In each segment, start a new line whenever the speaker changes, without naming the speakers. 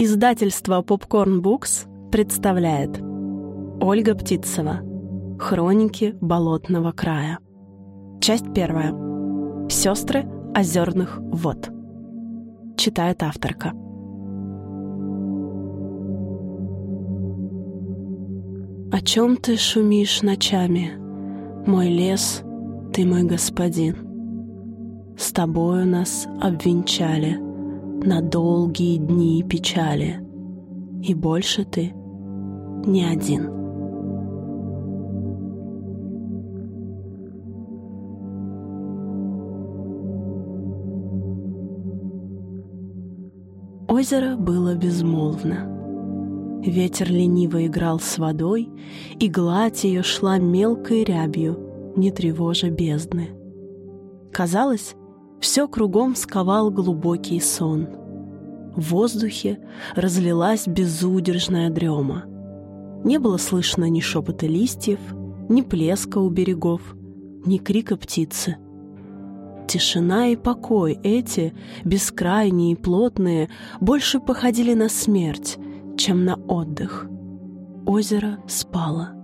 Издательство Popcorn Books представляет Ольга Птицева. Хроники болотного края Часть первая. Сестры озерных вод Читает авторка. О чем ты шумишь ночами, мой лес, ты мой господин? С тобою нас обвенчали — на долгие дни печали, и больше ты не один. Озеро было безмолвно. Ветер лениво играл с водой, и гладь ее шла мелкой рябью, не тревожа бездны. Казалось, все кругом сковал глубокий сон. В воздухе разлилась безудержная дрема. Не было слышно ни шепота листьев, ни плеска у берегов, ни крика птицы. Тишина и покой эти, бескрайние и плотные, больше походили на смерть, чем на отдых. Озеро спало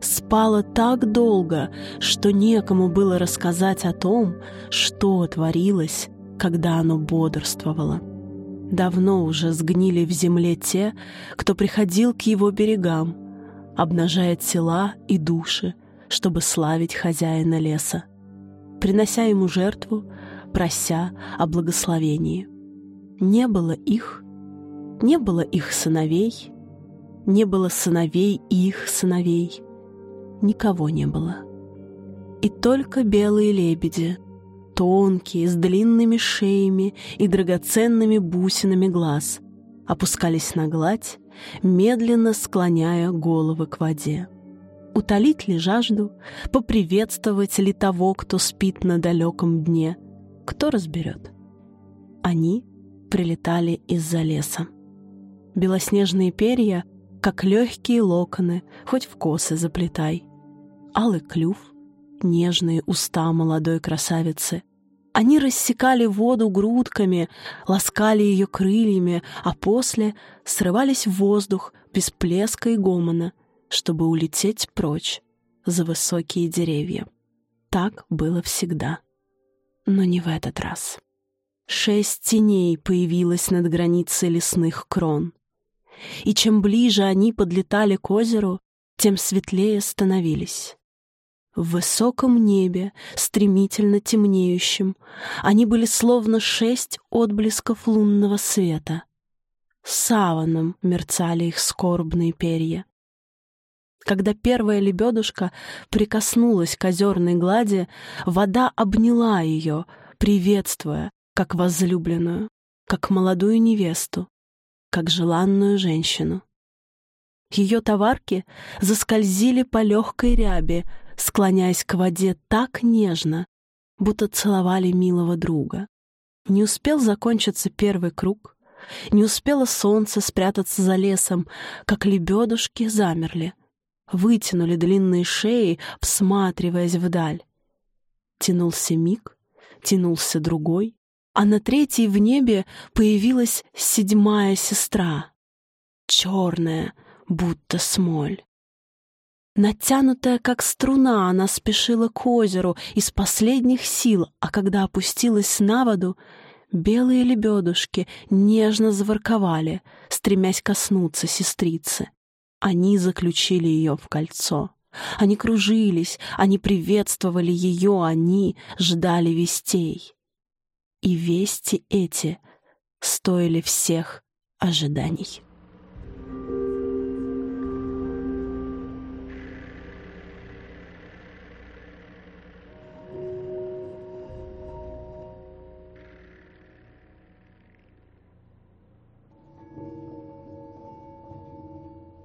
спала так долго, что некому было рассказать о том, что творилось, когда оно бодрствовало. Давно уже сгнили в земле те, кто приходил к его берегам, обнажая тела и души, чтобы славить хозяина леса, принося ему жертву, прося о благословении. Не было их, не было их сыновей, не было сыновей их сыновей — никого не было. И только белые лебеди, тонкие, с длинными шеями и драгоценными бусинами глаз, опускались на гладь, медленно склоняя головы к воде. Утолить ли жажду, поприветствовать ли того, кто спит на далеком дне, кто разберет? Они прилетали из-за леса. Белоснежные перья — как легкие локоны, хоть в косы заплетай. Алый клюв, нежные уста молодой красавицы. Они рассекали воду грудками, ласкали ее крыльями, а после срывались в воздух без плеска и гомона, чтобы улететь прочь за высокие деревья. Так было всегда. Но не в этот раз. Шесть теней появилось над границей лесных крон и чем ближе они подлетали к озеру, тем светлее становились. В высоком небе, стремительно темнеющем, они были словно шесть отблесков лунного света. Саваном мерцали их скорбные перья. Когда первая лебедушка прикоснулась к озерной глади, вода обняла ее, приветствуя, как возлюбленную, как молодую невесту как желанную женщину. Ее товарки заскользили по легкой рябе, склоняясь к воде так нежно, будто целовали милого друга. Не успел закончиться первый круг, не успело солнце спрятаться за лесом, как лебедушки замерли, вытянули длинные шеи, всматриваясь вдаль. Тянулся миг, тянулся другой, а на третьей в небе появилась седьмая сестра, черная, будто смоль. Натянутая, как струна, она спешила к озеру из последних сил, а когда опустилась на воду, белые лебедушки нежно заворковали, стремясь коснуться сестрицы. Они заключили ее в кольцо. Они кружились, они приветствовали ее, они ждали вестей. И вести эти стоили всех ожиданий.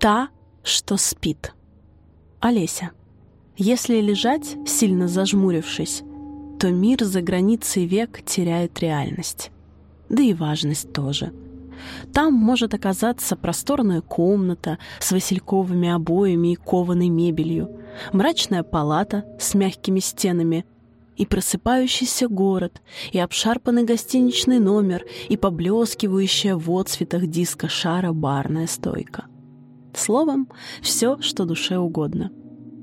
Та, что спит. Олеся. Если лежать, сильно зажмурившись, то мир за границей век теряет реальность. Да и важность тоже. Там может оказаться просторная комната с васильковыми обоями и кованой мебелью, мрачная палата с мягкими стенами и просыпающийся город, и обшарпанный гостиничный номер, и поблескивающая в отцветах диска шара барная стойка. Словом, все, что душе угодно.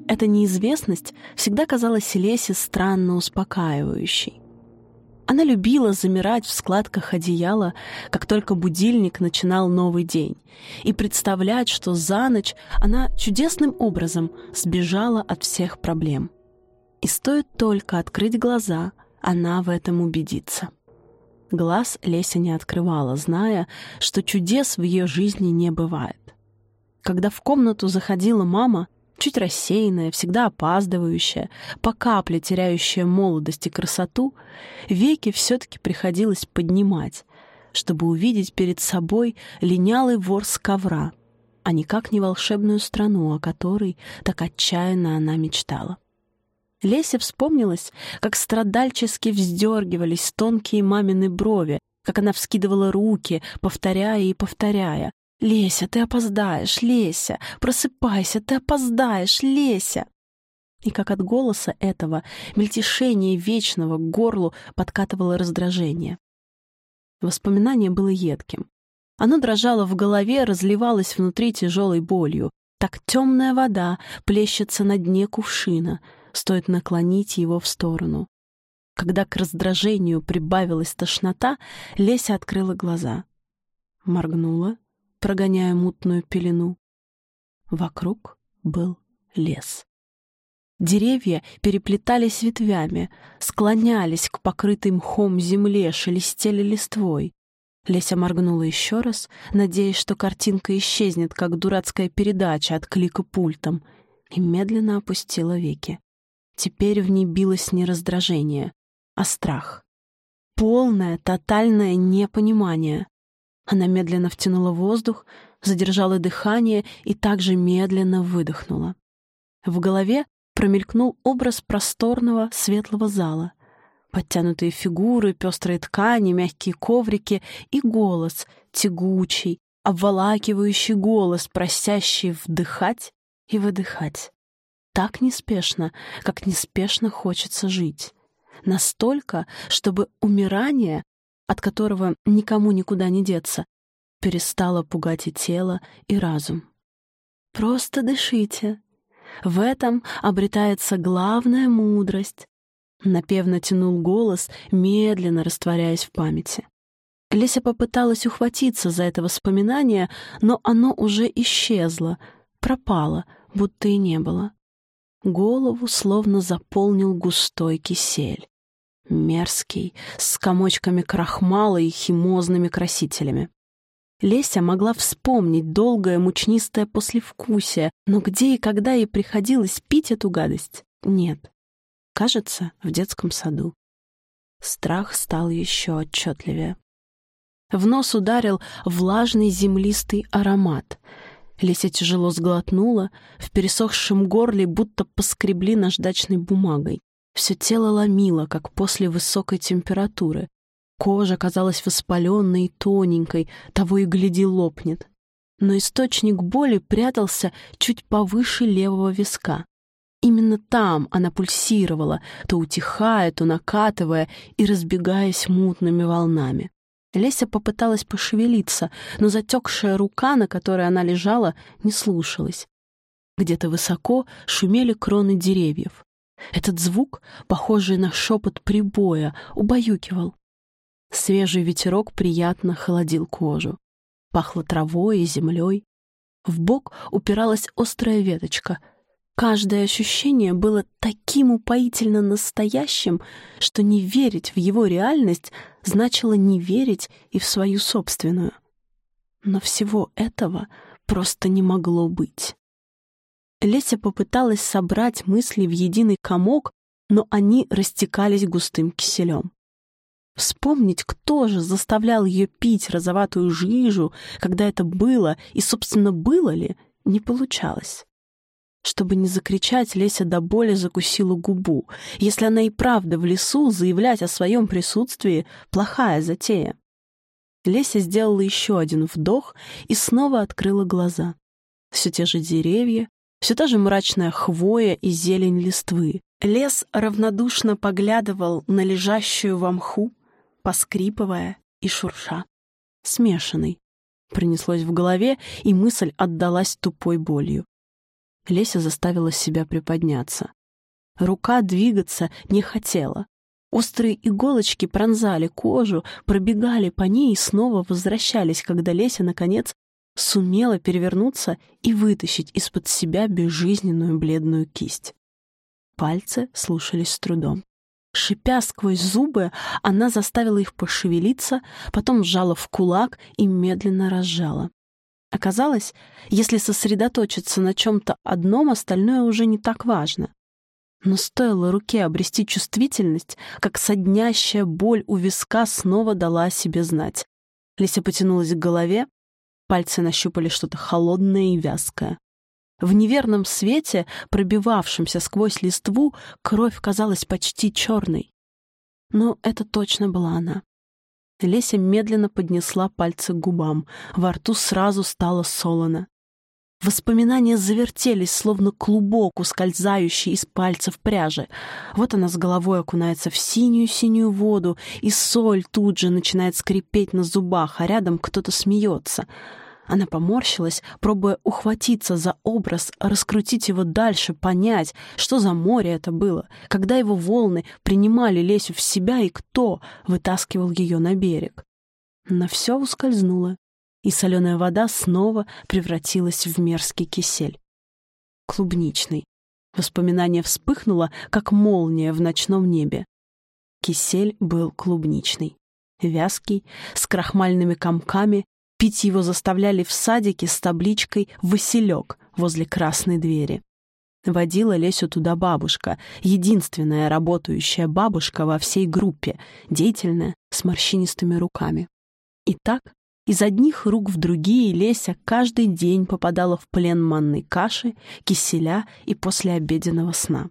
Эта неизвестность всегда казалась Лесе странно успокаивающей. Она любила замирать в складках одеяла, как только будильник начинал новый день, и представлять, что за ночь она чудесным образом сбежала от всех проблем. И стоит только открыть глаза, она в этом убедится. Глаз Леся не открывала, зная, что чудес в ее жизни не бывает. Когда в комнату заходила мама, чуть рассеянная, всегда опаздывающая, по капле теряющая молодость и красоту, веки все-таки приходилось поднимать, чтобы увидеть перед собой линялый вор с ковра, а никак не волшебную страну, о которой так отчаянно она мечтала. Лесе вспомнилось, как страдальчески вздергивались тонкие мамины брови, как она вскидывала руки, повторяя и повторяя «Леся, ты опоздаешь, Леся! Просыпайся, ты опоздаешь, Леся!» И как от голоса этого мельтешения вечного к горлу подкатывало раздражение. Воспоминание было едким. Оно дрожало в голове, разливалось внутри тяжелой болью. Так темная вода плещется на дне кувшина, стоит наклонить его в сторону. Когда к раздражению прибавилась тошнота, Леся открыла глаза. Моргнула прогоняя мутную пелену. Вокруг был лес. Деревья переплетались ветвями, склонялись к покрытой мхом земле, шелестели листвой. Леся моргнула еще раз, надеясь, что картинка исчезнет, как дурацкая передача от клика пультом, и медленно опустила веки. Теперь в ней билось не раздражение, а страх. Полное, тотальное непонимание. Она медленно втянула воздух, задержала дыхание и также медленно выдохнула. В голове промелькнул образ просторного светлого зала. Подтянутые фигуры, пестрые ткани, мягкие коврики и голос, тягучий, обволакивающий голос, просящий вдыхать и выдыхать. Так неспешно, как неспешно хочется жить. Настолько, чтобы умирание от которого никому никуда не деться, перестало пугать и тело, и разум. Просто дышите. В этом обретается главная мудрость. Напевно тянул голос, медленно растворяясь в памяти. Леся попыталась ухватиться за это воспоминание, но оно уже исчезло, пропало, будто и не было. Голову словно заполнил густой кисель мерзкий, с комочками крахмала и химозными красителями. Леся могла вспомнить долгое мучнистое послевкусие, но где и когда ей приходилось пить эту гадость? Нет. Кажется, в детском саду. Страх стал еще отчетливее. В нос ударил влажный землистый аромат. Леся тяжело сглотнула, в пересохшем горле будто поскребли наждачной бумагой. Все тело ломило, как после высокой температуры. Кожа казалась воспаленной и тоненькой, того и гляди лопнет. Но источник боли прятался чуть повыше левого виска. Именно там она пульсировала, то утихая, то накатывая и разбегаясь мутными волнами. Леся попыталась пошевелиться, но затекшая рука, на которой она лежала, не слушалась. Где-то высоко шумели кроны деревьев. Этот звук, похожий на шепот прибоя, убаюкивал. Свежий ветерок приятно холодил кожу. Пахло травой и землей. В бок упиралась острая веточка. Каждое ощущение было таким упоительно настоящим, что не верить в его реальность значило не верить и в свою собственную. Но всего этого просто не могло быть. Леся попыталась собрать мысли в единый комок, но они растекались густым киселем. Вспомнить, кто же заставлял ее пить розоватую жижу, когда это было, и, собственно, было ли, не получалось. Чтобы не закричать, Леся до боли закусила губу. Если она и правда в лесу, заявлять о своем присутствии — плохая затея. Леся сделала еще один вдох и снова открыла глаза. Все те же деревья, все та же мрачная хвоя и зелень листвы, Лес равнодушно поглядывал на лежащую в мху, поскрипывая и шурша. Смешанный. Пронеслось в голове, и мысль отдалась тупой болью. Леся заставила себя приподняться. Рука двигаться не хотела. Острые иголочки пронзали кожу, пробегали по ней и снова возвращались, когда Леся, наконец, сумела перевернуться и вытащить из-под себя безжизненную бледную кисть. Пальцы слушались с трудом. Шипя сквозь зубы, она заставила их пошевелиться, потом сжала в кулак и медленно разжала. Оказалось, если сосредоточиться на чем-то одном, остальное уже не так важно. Но стоило руке обрести чувствительность, как соднящая боль у виска снова дала о себе знать. Леся потянулась к голове, пальцы нащупали что-то холодное и вязкое. В неверном свете, пробивавшемся сквозь листву, кровь казалась почти черной. Но это точно была она. Леся медленно поднесла пальцы к губам. Во рту сразу стало солоно. Воспоминания завертелись, словно клубок, ускользающий из пальцев пряжи. Вот она с головой окунается в синюю-синюю воду, и соль тут же начинает скрипеть на зубах, а рядом кто-то смеется. Она поморщилась, пробуя ухватиться за образ, раскрутить его дальше, понять, что за море это было, когда его волны принимали Лесю в себя и кто вытаскивал ее на берег. На все ускользнуло, и соленая вода снова превратилась в мерзкий кисель. Клубничный. Воспоминание вспыхнуло, как молния в ночном небе. Кисель был клубничный. Вязкий, с крахмальными комками, пить его заставляли в садике с табличкой «Василек» возле красной двери. Водила Лесю туда бабушка, единственная работающая бабушка во всей группе, деятельная, с морщинистыми руками. И так из одних рук в другие Леся каждый день попадала в плен манной каши, киселя и послеобеденного сна.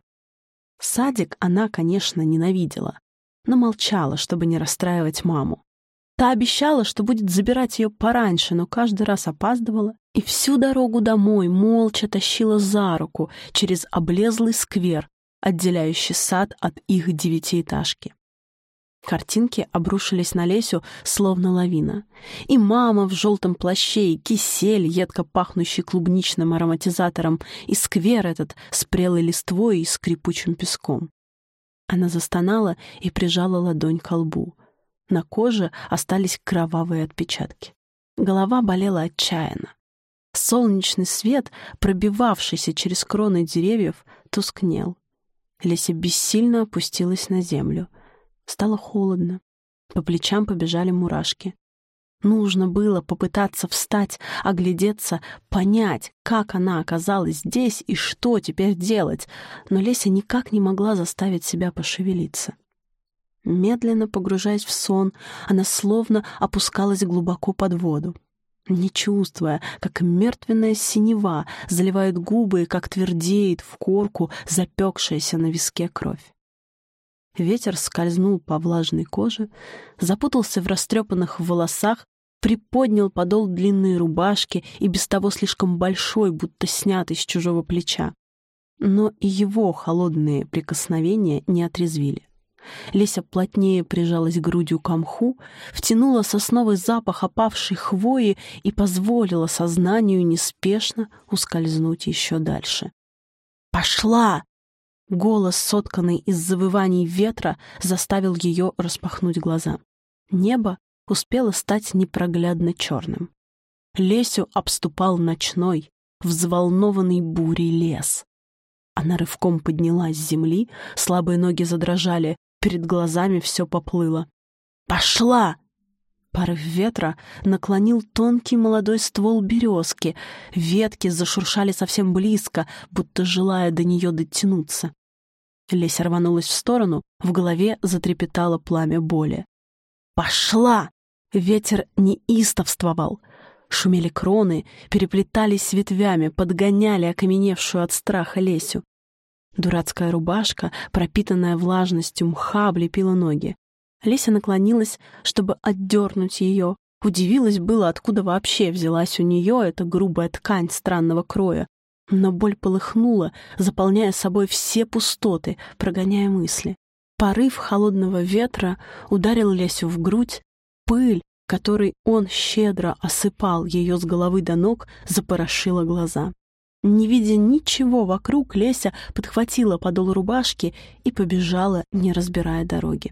Садик она, конечно, ненавидела, но молчала, чтобы не расстраивать маму. Та обещала, что будет забирать ее пораньше, но каждый раз опаздывала и всю дорогу домой молча тащила за руку через облезлый сквер, отделяющий сад от их девятиэтажки. Картинки обрушились на Лесю, словно лавина. И мама в желтом плаще, и кисель, едко пахнущий клубничным ароматизатором, и сквер этот с прелой листвой и скрипучим песком. Она застонала и прижала ладонь к лбу. На коже остались кровавые отпечатки. Голова болела отчаянно. Солнечный свет, пробивавшийся через кроны деревьев, тускнел. Леся бессильно опустилась на землю — Стало холодно. По плечам побежали мурашки. Нужно было попытаться встать, оглядеться, понять, как она оказалась здесь и что теперь делать, но Леся никак не могла заставить себя пошевелиться. Медленно погружаясь в сон, она словно опускалась глубоко под воду, не чувствуя, как мертвенная синева заливает губы и как твердеет в корку запекшаяся на виске кровь. Ветер скользнул по влажной коже, запутался в растрепанных волосах, приподнял подол длинной рубашки и без того слишком большой, будто снятый с чужого плеча. Но и его холодные прикосновения не отрезвили. Леся плотнее прижалась грудью к мху, втянула сосновый запах опавшей хвои и позволила сознанию неспешно ускользнуть еще дальше. «Пошла!» Голос, сотканный из завываний ветра, заставил ее распахнуть глаза. Небо успело стать непроглядно черным. Лесю обступал ночной, взволнованный бурей лес. Она рывком поднялась с земли, слабые ноги задрожали, перед глазами все поплыло. «Пошла!» Порыв ветра наклонил тонкий молодой ствол березки. Ветки зашуршали совсем близко, будто желая до нее дотянуться. Леся рванулась в сторону, в голове затрепетало пламя боли. «Пошла!» Ветер неистовствовал. Шумели кроны, переплетались ветвями, подгоняли окаменевшую от страха Лесю. Дурацкая рубашка, пропитанная влажностью мха, облепила ноги. Леся наклонилась, чтобы отдернуть ее. Удивилась было, откуда вообще взялась у нее эта грубая ткань странного кроя. Но боль полыхнула, заполняя собой все пустоты, прогоняя мысли. Порыв холодного ветра ударил Лесю в грудь, пыль, которой он щедро осыпал ее с головы до ног, запорошила глаза. Не видя ничего вокруг, Леся подхватила подол рубашки и побежала, не разбирая дороги.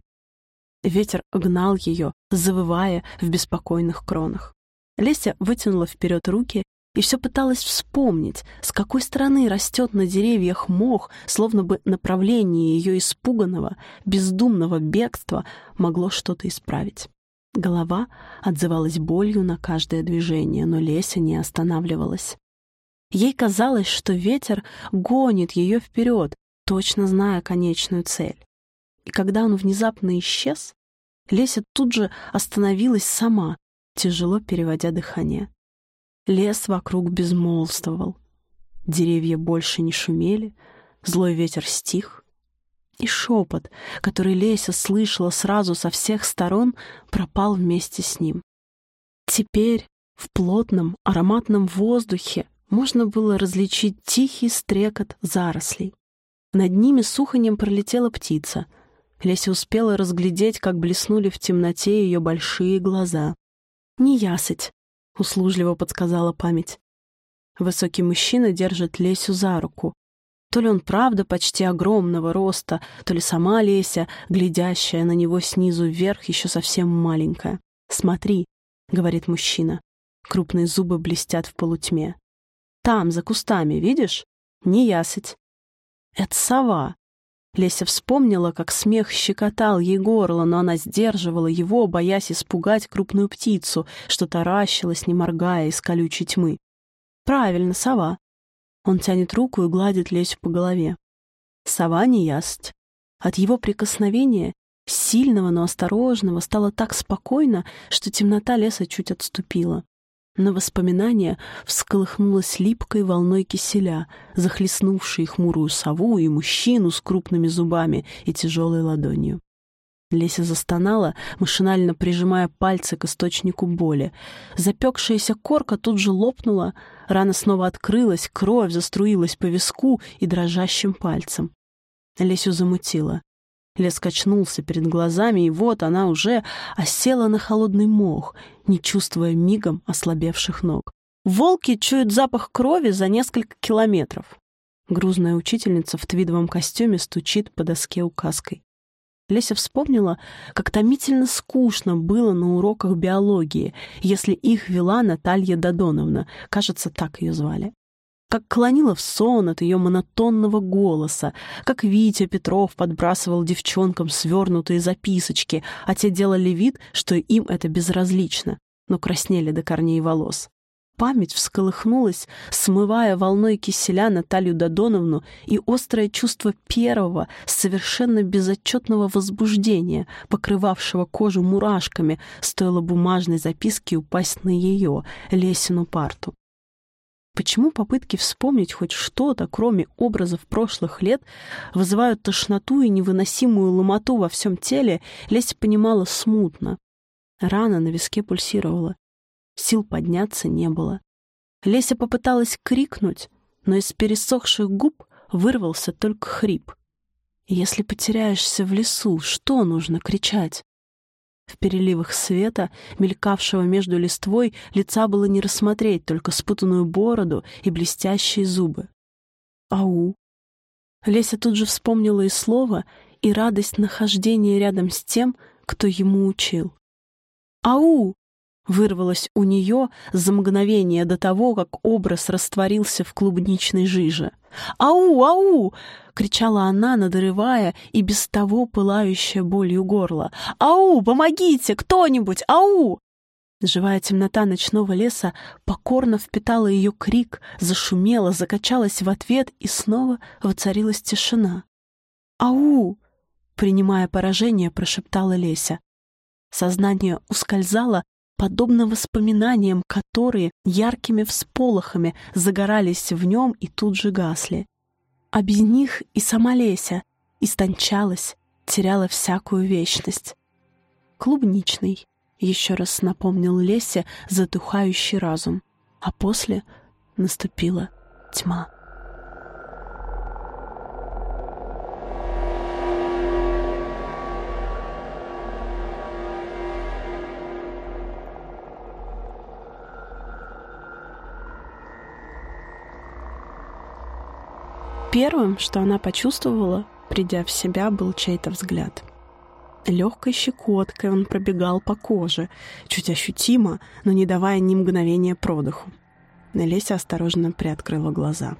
Ветер гнал ее, завывая в беспокойных кронах. Леся вытянула вперед руки и все пыталась вспомнить, с какой стороны растет на деревьях мох, словно бы направление ее испуганного, бездумного бегства могло что-то исправить. Голова отзывалась болью на каждое движение, но Леся не останавливалась. Ей казалось, что ветер гонит ее вперед, точно зная конечную цель. И когда он внезапно исчез, Леся тут же остановилась сама, тяжело переводя дыхание. Лес вокруг безмолвствовал. Деревья больше не шумели, злой ветер стих, и шепот, который Леся слышала сразу со всех сторон, пропал вместе с ним. Теперь в плотном ароматном воздухе можно было различить тихий стрекот зарослей. Над ними сухонем пролетела птица. Леся успела разглядеть, как блеснули в темноте ее большие глаза. «Не ясыть», — услужливо подсказала память. Высокий мужчина держит Лесю за руку. То ли он правда почти огромного роста, то ли сама Леся, глядящая на него снизу вверх, еще совсем маленькая. «Смотри», — говорит мужчина. Крупные зубы блестят в полутьме. «Там, за кустами, видишь? Не ясыть». «Это сова», Леся вспомнила, как смех щекотал ей горло, но она сдерживала его, боясь испугать крупную птицу, что таращилась, не моргая, из колючей тьмы. «Правильно, сова». Он тянет руку и гладит Лесю по голове. Сова не ясть. От его прикосновения, сильного, но осторожного, стало так спокойно, что темнота леса чуть отступила. Но воспоминание всколыхнулось липкой волной киселя, захлестнувшей хмурую сову и мужчину с крупными зубами и тяжелой ладонью. Леся застонала, машинально прижимая пальцы к источнику боли. Запекшаяся корка тут же лопнула, рана снова открылась, кровь заструилась по виску и дрожащим пальцем. Лесю замутила. Лес качнулся перед глазами, и вот она уже осела на холодный мох, не чувствуя мигом ослабевших ног. Волки чуют запах крови за несколько километров. Грузная учительница в твидовом костюме стучит по доске указкой. Леся вспомнила, как томительно скучно было на уроках биологии, если их вела Наталья Додоновна, кажется, так ее звали как клонила в сон от ее монотонного голоса, как Витя Петров подбрасывал девчонкам свернутые записочки, а те делали вид, что им это безразлично, но краснели до корней волос. Память всколыхнулась, смывая волной киселя Наталью Додоновну и острое чувство первого, совершенно безотчетного возбуждения, покрывавшего кожу мурашками, стоило бумажной записке упасть на ее, Лесину парту. Почему попытки вспомнить хоть что-то, кроме образов прошлых лет, вызывают тошноту и невыносимую ломоту во всем теле, Леся понимала смутно. Рана на виске пульсировала. Сил подняться не было. Леся попыталась крикнуть, но из пересохших губ вырвался только хрип. Если потеряешься в лесу, что нужно кричать? В переливах света, мелькавшего между листвой, лица было не рассмотреть, только спутанную бороду и блестящие зубы. «Ау!» Леся тут же вспомнила и слово, и радость нахождения рядом с тем, кто ему учил. «Ау!» Вырвалось у нее за мгновение до того, как образ растворился в клубничной жиже. «Ау! Ау!» — кричала она, надрывая и без того пылающее болью горло. «Ау! Помогите! Кто-нибудь! Ау!» Живая темнота ночного леса покорно впитала ее крик, зашумела, закачалась в ответ, и снова воцарилась тишина. «Ау!» — принимая поражение, прошептала Леся. Сознание ускользало, подобно воспоминаниям, которые яркими всполохами загорались в нем и тут же гасли. А без них и сама Леся истончалась, теряла всякую вечность. «Клубничный», — еще раз напомнил Лесе затухающий разум, а после наступила тьма. Первым, что она почувствовала, придя в себя, был чей-то взгляд. Легкой щекоткой он пробегал по коже, чуть ощутимо, но не давая ни мгновения продыху. Леся осторожно приоткрыла глаза.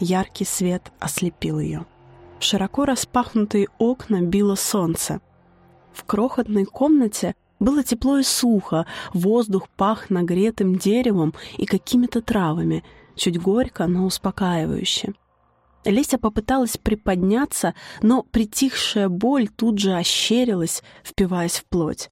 Яркий свет ослепил ее. В широко распахнутые окна било солнце. В крохотной комнате было тепло и сухо, воздух пах нагретым деревом и какими-то травами, чуть горько, но успокаивающе. Леся попыталась приподняться, но притихшая боль тут же ощерилась, впиваясь в плоть.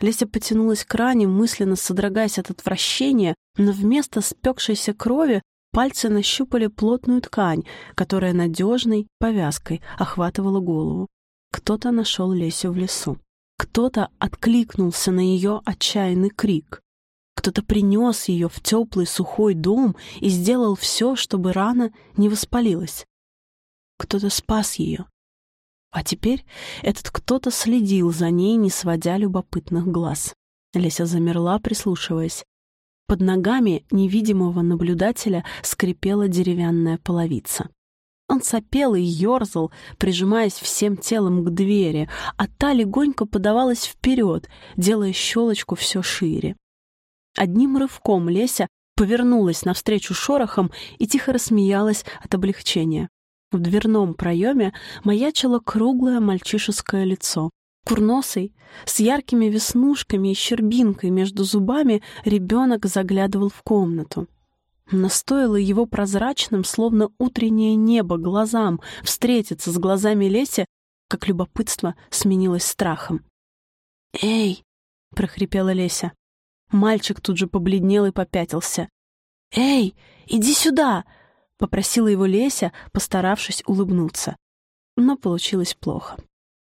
Леся потянулась к ране, мысленно содрогаясь от отвращения, но вместо спекшейся крови пальцы нащупали плотную ткань, которая надежной повязкой охватывала голову. Кто-то нашел Лесю в лесу. Кто-то откликнулся на ее отчаянный крик. Кто-то принес ее в теплый сухой дом и сделал все, чтобы рана не воспалилась. Кто-то спас ее. А теперь этот кто-то следил за ней, не сводя любопытных глаз. Леся замерла, прислушиваясь. Под ногами невидимого наблюдателя скрипела деревянная половица. Он сопел и ерзал, прижимаясь всем телом к двери, а та легонько подавалась вперед, делая щелочку все шире. Одним рывком Леся повернулась навстречу шорохам и тихо рассмеялась от облегчения. В дверном проеме маячило круглое мальчишеское лицо. Курносый, с яркими веснушками и щербинкой между зубами, ребенок заглядывал в комнату. Но его прозрачным, словно утреннее небо, глазам встретиться с глазами Леси, как любопытство сменилось страхом. «Эй!» — прохрипела Леся. Мальчик тут же побледнел и попятился. «Эй, иди сюда!» — попросила его Леся, постаравшись улыбнуться. Но получилось плохо.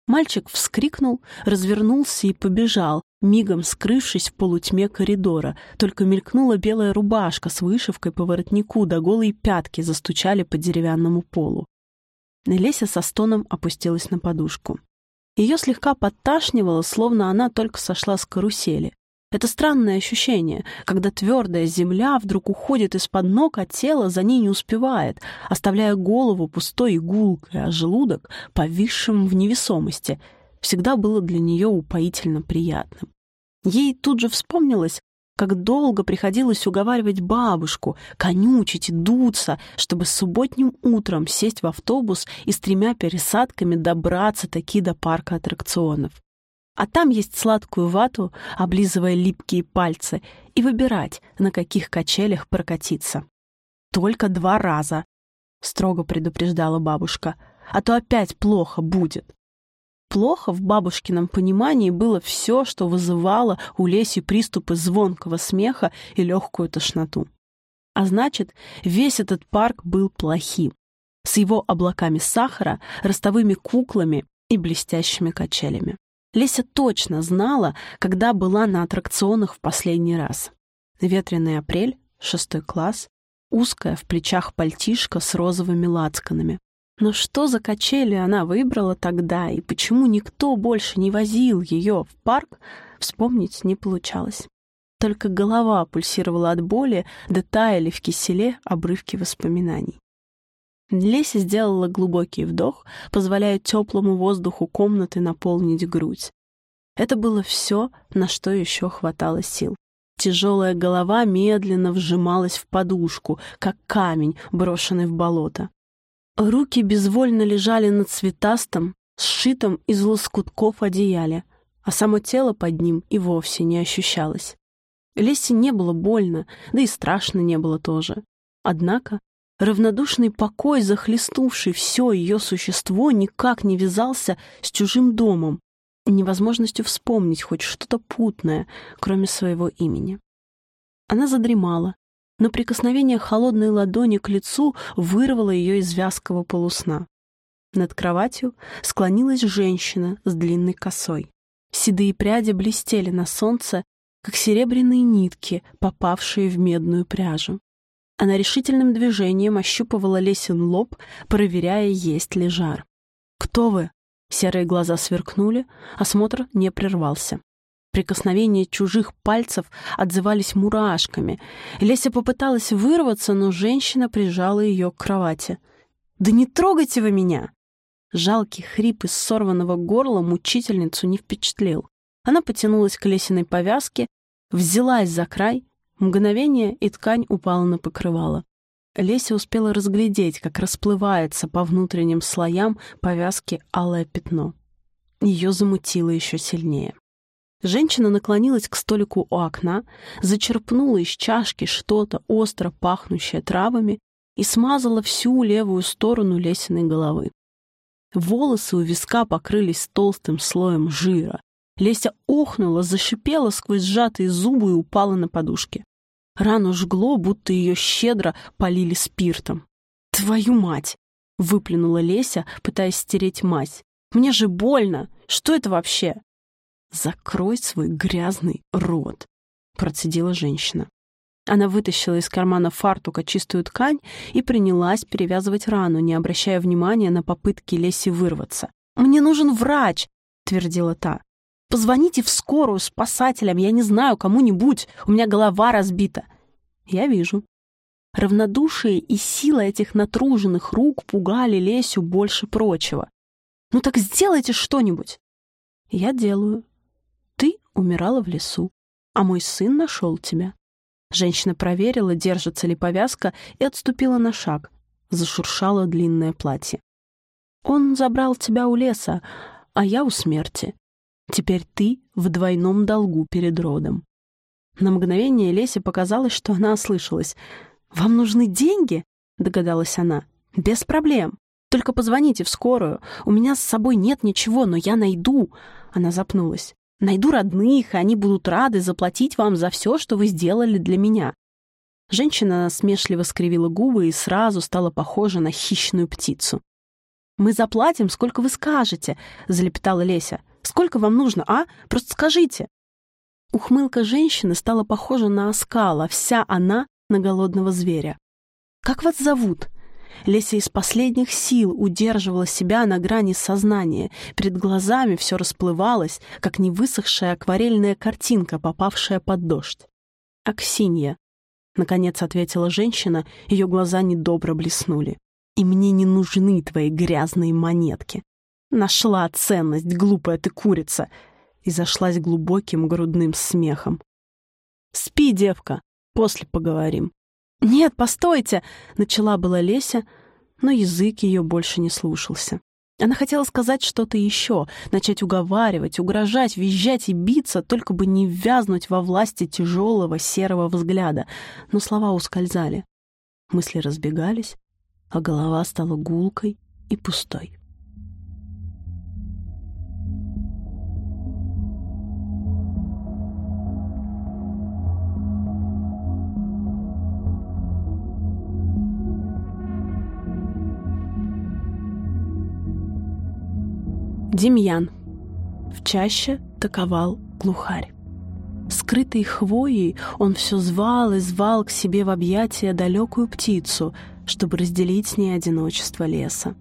Мальчик вскрикнул, развернулся и побежал, мигом скрывшись в полутьме коридора. Только мелькнула белая рубашка с вышивкой по воротнику, да голые пятки застучали по деревянному полу. Леся со стоном опустилась на подушку. Ее слегка подташнивало, словно она только сошла с карусели. Это странное ощущение, когда твердая земля вдруг уходит из-под ног, а тело за ней не успевает, оставляя голову пустой и гулкой, а желудок повисшим в невесомости, всегда было для нее упоительно приятным. Ей тут же вспомнилось, как долго приходилось уговаривать бабушку, конючить и дуться, чтобы субботним утром сесть в автобус и с тремя пересадками добраться таки до парка аттракционов а там есть сладкую вату, облизывая липкие пальцы, и выбирать, на каких качелях прокатиться. «Только два раза», — строго предупреждала бабушка, «а то опять плохо будет». Плохо в бабушкином понимании было все, что вызывало у Леси приступы звонкого смеха и легкую тошноту. А значит, весь этот парк был плохим, с его облаками сахара, ростовыми куклами и блестящими качелями. Леся точно знала, когда была на аттракционах в последний раз. Ветреный апрель, шестой класс, узкая в плечах пальтишка с розовыми лацканами. Но что за качели она выбрала тогда, и почему никто больше не возил ее в парк, вспомнить не получалось. Только голова пульсировала от боли, да таяли в киселе обрывки воспоминаний. Леся сделала глубокий вдох, позволяя теплому воздуху комнаты наполнить грудь. Это было все, на что еще хватало сил. Тяжелая голова медленно вжималась в подушку, как камень, брошенный в болото. Руки безвольно лежали на цветастом, сшитом из лоскутков одеяле, а само тело под ним и вовсе не ощущалось. Лесе не было больно, да и страшно не было тоже. Однако Равнодушный покой, захлестнувший все ее существо, никак не вязался с чужим домом невозможностью вспомнить хоть что-то путное, кроме своего имени. Она задремала, но прикосновение холодной ладони к лицу вырвало ее из вязкого полусна. Над кроватью склонилась женщина с длинной косой. Седые пряди блестели на солнце, как серебряные нитки, попавшие в медную пряжу. Она решительным движением ощупывала Лесин лоб, проверяя, есть ли жар. «Кто вы?» Серые глаза сверкнули, осмотр не прервался. Прикосновения чужих пальцев отзывались мурашками. Леся попыталась вырваться, но женщина прижала ее к кровати. «Да не трогайте вы меня!» Жалкий хрип из сорванного горла мучительницу не впечатлил. Она потянулась к лесиной повязке, взялась за край, мгновение, и ткань упала на покрывало. Леся успела разглядеть, как расплывается по внутренним слоям повязки алое пятно. Ее замутило еще сильнее. Женщина наклонилась к столику у окна, зачерпнула из чашки что-то остро пахнущее травами и смазала всю левую сторону лесиной головы. Волосы у виска покрылись толстым слоем жира. Леся охнула, зашипела сквозь сжатые зубы и упала на подушке. Рану жгло, будто ее щедро полили спиртом. «Твою мать!» — выплюнула Леся, пытаясь стереть мазь. «Мне же больно! Что это вообще?» «Закрой свой грязный рот», — процедила женщина. Она вытащила из кармана фартука чистую ткань и принялась перевязывать рану, не обращая внимания на попытки Леси вырваться. «Мне нужен врач!» — твердила та. «Позвоните в скорую, спасателям, я не знаю, кому-нибудь. У меня голова разбита». «Я вижу». Равнодушие и сила этих натруженных рук пугали Лесю больше прочего. «Ну так сделайте что-нибудь!» «Я делаю», ты умирала в лесу, а мой сын нашел тебя. Женщина проверила, держится ли повязка, и отступила на шаг. Зашуршало длинное платье. Он забрал тебя у леса, а я у смерти. Теперь ты в двойном долгу перед родом. На мгновение Лесе показалось, что она ослышалась. «Вам нужны деньги?» — догадалась она. «Без проблем. Только позвоните в скорую. У меня с собой нет ничего, но я найду». Она запнулась. Найду родных, и они будут рады заплатить вам за все, что вы сделали для меня». Женщина смешливо скривила губы и сразу стала похожа на хищную птицу. «Мы заплатим, сколько вы скажете», — залепетала Леся. «Сколько вам нужно, а? Просто скажите». Ухмылка женщины стала похожа на оскал, а вся она — на голодного зверя. «Как вас зовут?» Леся из последних сил удерживала себя на грани сознания. Перед глазами все расплывалось, как невысохшая акварельная картинка, попавшая под дождь. «Аксинья», — наконец ответила женщина, ее глаза недобро блеснули. «И мне не нужны твои грязные монетки. Нашла ценность, глупая ты курица!» И зашлась глубоким грудным смехом. «Спи, девка, после поговорим». «Нет, постойте!» — начала была Леся, но язык ее больше не слушался. Она хотела сказать что-то еще, начать уговаривать, угрожать, визжать и биться, только бы не ввязнуть во власти тяжелого серого взгляда, но слова ускользали. Мысли разбегались, а голова стала гулкой и пустой. Демьян. В чаще таковал глухарь. Скрытый хвоей он все звал и звал к себе в объятия далекую птицу, чтобы разделить с ней одиночество леса.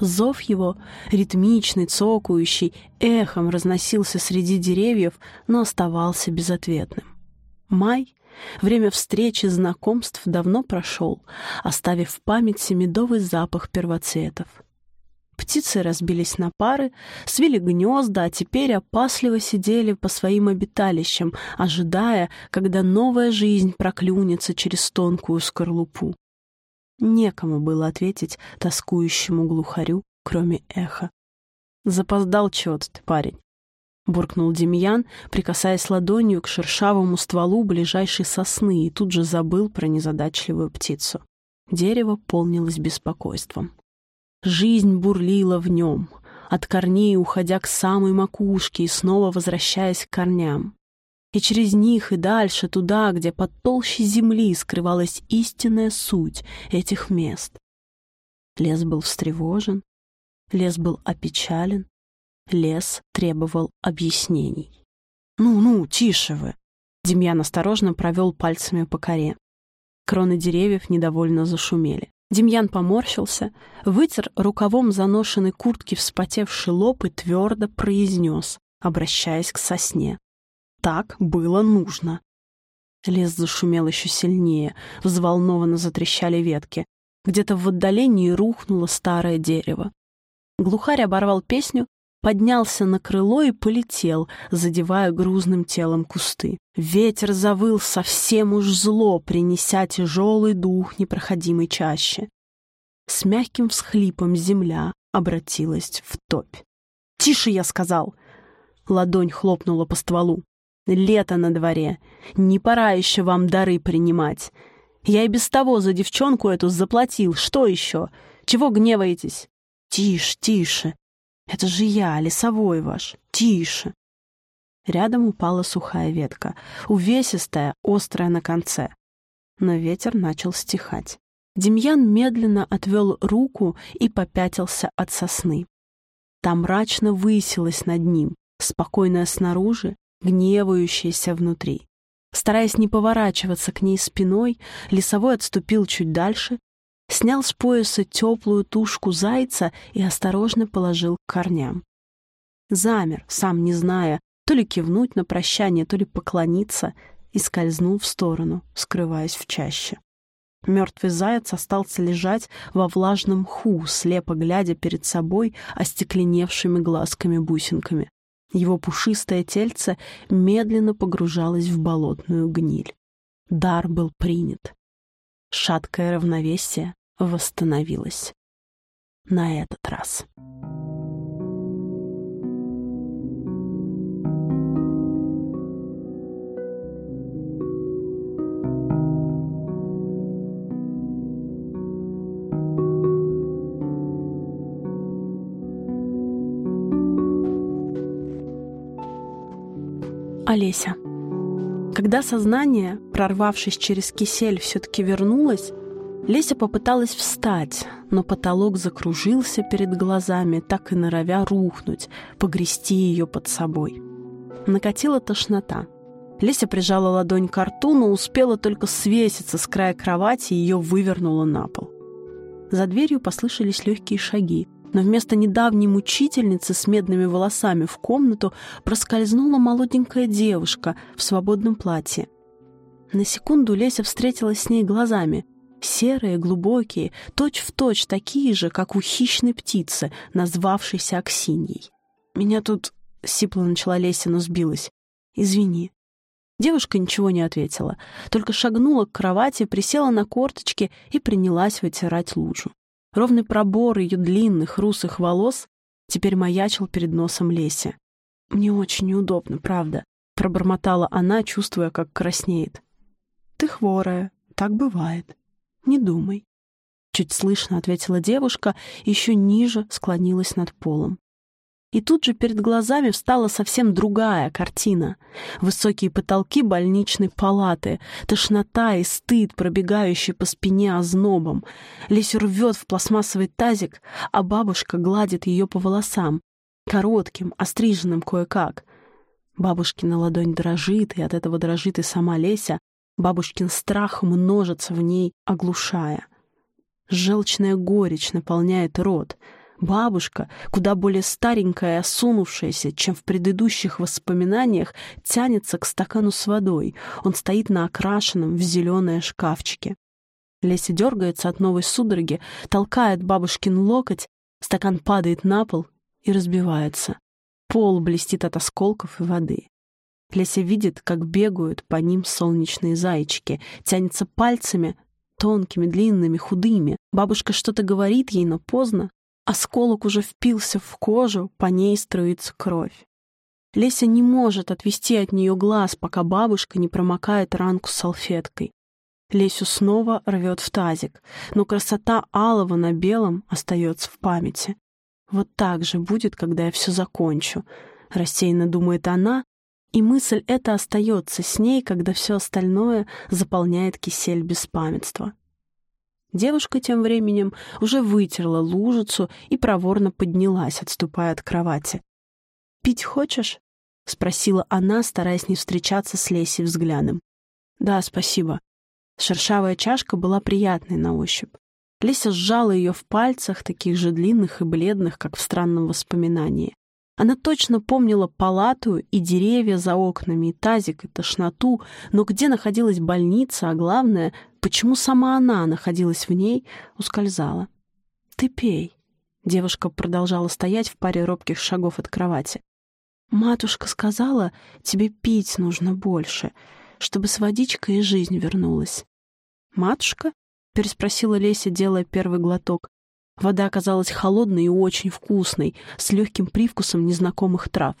Зов его, ритмичный, цокающий, эхом разносился среди деревьев, но оставался безответным. Май, время встречи знакомств давно прошел, оставив в памяти медовый запах первоцветов. Птицы разбились на пары, свили гнезда, а теперь опасливо сидели по своим обиталищам, ожидая, когда новая жизнь проклюнется через тонкую скорлупу. Некому было ответить тоскующему глухарю, кроме эха. «Запоздал чего-то ты, парень», — буркнул Демьян, прикасаясь ладонью к шершавому стволу ближайшей сосны и тут же забыл про незадачливую птицу. Дерево полнилось беспокойством. Жизнь бурлила в нем, от корней уходя к самой макушке и снова возвращаясь к корням. И через них и дальше, туда, где под толщей земли скрывалась истинная суть этих мест. Лес был встревожен, лес был опечален, лес требовал объяснений. «Ну-ну, тише вы!» Демьян осторожно провел пальцами по коре. Кроны деревьев недовольно зашумели. Демьян поморщился, вытер рукавом заношенной куртки вспотевший лоб и твердо произнес, обращаясь к сосне. «Так было нужно». Лес зашумел еще сильнее, взволнованно затрещали ветки. Где-то в отдалении рухнуло старое дерево. Глухарь оборвал песню, поднялся на крыло и полетел, задевая грузным телом кусты. Ветер завыл совсем уж зло, принеся тяжелый дух непроходимой чаще. С мягким всхлипом земля обратилась в топь. «Тише!» — я сказал. Ладонь хлопнула по стволу. «Лето на дворе. Не пора еще вам дары принимать. Я и без того за девчонку эту заплатил. Что еще? Чего гневаетесь? Тише, тише. Это же я, лесовой ваш. Тише. Рядом упала сухая ветка, увесистая, острая на конце. Но ветер начал стихать. Демьян медленно отвел руку и попятился от сосны. Там мрачно высилась над ним, спокойная снаружи, гневающаяся внутри. Стараясь не поворачиваться к ней спиной, лесовой отступил чуть дальше, снял с пояса теплую тушку зайца и осторожно положил к корням. Замер, сам не зная, то ли кивнуть на прощание, то ли поклониться, и скользнул в сторону, скрываясь в чаще. Мертвый заяц остался лежать во влажном мху, слепо глядя перед собой остекленевшими глазками-бусинками. Его пушистое тельце медленно погружалось в болотную гниль. Дар был принят. Шаткое равновесие восстановилось. На этот раз. Олеся. Когда сознание, прорвавшись через кисель, все-таки вернулось, Леся попыталась встать, но потолок закружился перед глазами, так и норовя рухнуть, погрести ее под собой. Накатила тошнота. Леся прижала ладонь к рту, но успела только свеситься с края кровати и ее вывернула на пол. За дверью послышались легкие шаги но вместо недавней мучительницы с медными волосами в комнату проскользнула молоденькая девушка в свободном платье. На секунду Леся встретилась с ней глазами. Серые, глубокие, точь-в-точь точь такие же, как у хищной птицы, назвавшейся Аксиньей. «Меня тут...» — сипло начала Леся, но сбилась. «Извини». Девушка ничего не ответила, только шагнула к кровати, присела на корточки и принялась вытирать лужу. Ровный пробор ее длинных русых волос теперь маячил перед носом Леси. «Мне очень неудобно, правда», — пробормотала она, чувствуя, как краснеет. «Ты хворая, так бывает. Не думай». Чуть слышно ответила девушка, еще ниже склонилась над полом. И тут же перед глазами встала совсем другая картина. Высокие потолки больничной палаты, тошнота и стыд, пробегающий по спине ознобом. Лесю рвет в пластмассовый тазик, а бабушка гладит ее по волосам, коротким, остриженным кое-как. Бабушкина ладонь дрожит, и от этого дрожит и сама Леся. Бабушкин страх множится в ней, оглушая. Желчная горечь наполняет рот — Бабушка, куда более старенькая и осунувшаяся, чем в предыдущих воспоминаниях, тянется к стакану с водой. Он стоит на окрашенном в зеленое шкафчике. Леся дергается от новой судороги, толкает бабушкин локоть, стакан падает на пол и разбивается. Пол блестит от осколков и воды. Леся видит, как бегают по ним солнечные зайчики, тянется пальцами, тонкими, длинными, худыми. Бабушка что-то говорит ей, но поздно. Осколок уже впился в кожу, по ней струится кровь. Леся не может отвести от нее глаз, пока бабушка не промокает ранку салфеткой. Лесю снова рвет в тазик, но красота алого на белом остается в памяти. Вот так же будет, когда я все закончу, рассеянно думает она, и мысль эта остается с ней, когда все остальное заполняет кисель беспамятства. Девушка тем временем уже вытерла лужицу и проворно поднялась, отступая от кровати. «Пить хочешь?» — спросила она, стараясь не встречаться с Лесей взглядом. «Да, спасибо». Шершавая чашка была приятной на ощупь. Леся сжала ее в пальцах, таких же длинных и бледных, как в странном воспоминании. Она точно помнила палату и деревья за окнами, и тазик, и тошноту, но где находилась больница, а главное, почему сама она находилась в ней, ускользала. «Ты пей», — девушка продолжала стоять в паре робких шагов от кровати. «Матушка сказала, тебе пить нужно больше, чтобы с водичкой и жизнь вернулась». «Матушка?» — переспросила Леся, делая первый глоток. Вода оказалась холодной и очень вкусной, с легким привкусом незнакомых трав.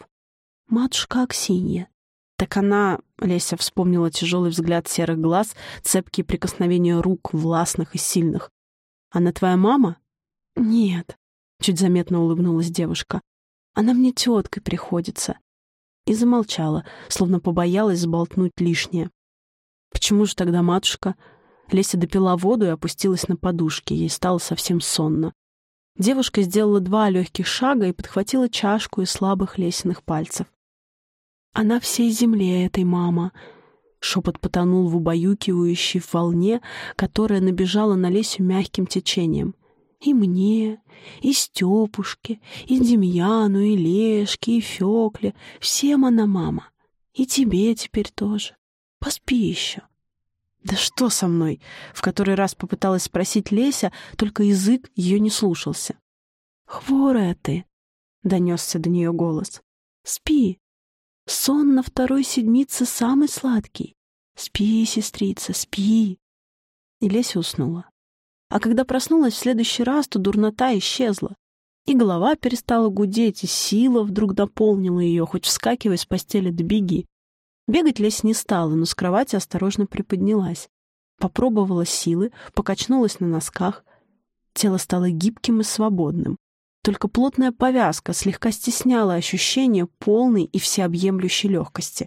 «Матушка Аксинья». Так она, Леся вспомнила тяжелый взгляд серых глаз, цепкие прикосновения рук, властных и сильных. «Она твоя мама?» «Нет», — чуть заметно улыбнулась девушка. «Она мне теткой приходится». И замолчала, словно побоялась сболтнуть лишнее. «Почему же тогда матушка?» Леся допила воду и опустилась на подушки. Ей стало совсем сонно. Девушка сделала два легких шага и подхватила чашку из слабых лесиных пальцев. «Она всей земле, этой мама!» Шепот потонул в убаюкивающей волне, которая набежала на Лесю мягким течением. «И мне, и Степушке, и Демьяну, и Лешке, и Фекле. Всем она мама. И тебе теперь тоже. Поспи еще». «Да что со мной?» — в который раз попыталась спросить Леся, только язык ее не слушался. «Хворая ты!» — донесся до нее голос. «Спи! Сон на второй седмице самый сладкий. Спи, сестрица, спи!» И Леся уснула. А когда проснулась в следующий раз, то дурнота исчезла. И голова перестала гудеть, и сила вдруг дополнила ее, хоть вскакивай с постели да беги. Бегать лезть не стала, но с кровати осторожно приподнялась. Попробовала силы, покачнулась на носках. Тело стало гибким и свободным. Только плотная повязка слегка стесняла ощущение полной и всеобъемлющей легкости.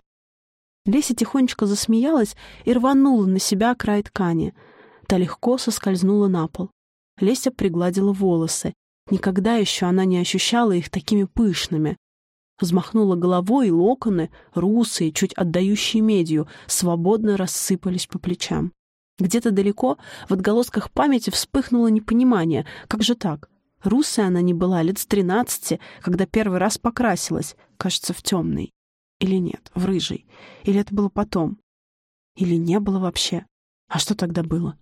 Леся тихонечко засмеялась и рванула на себя край ткани. Та легко соскользнула на пол. Леся пригладила волосы. Никогда еще она не ощущала их такими пышными. Взмахнула головой, и локоны, русые, чуть отдающие медью, свободно рассыпались по плечам. Где-то далеко, в отголосках памяти, вспыхнуло непонимание. Как же так? Русая она не была лет с тринадцати, когда первый раз покрасилась, кажется, в темный. Или нет, в рыжий. Или это было потом. Или не было вообще. А что тогда было?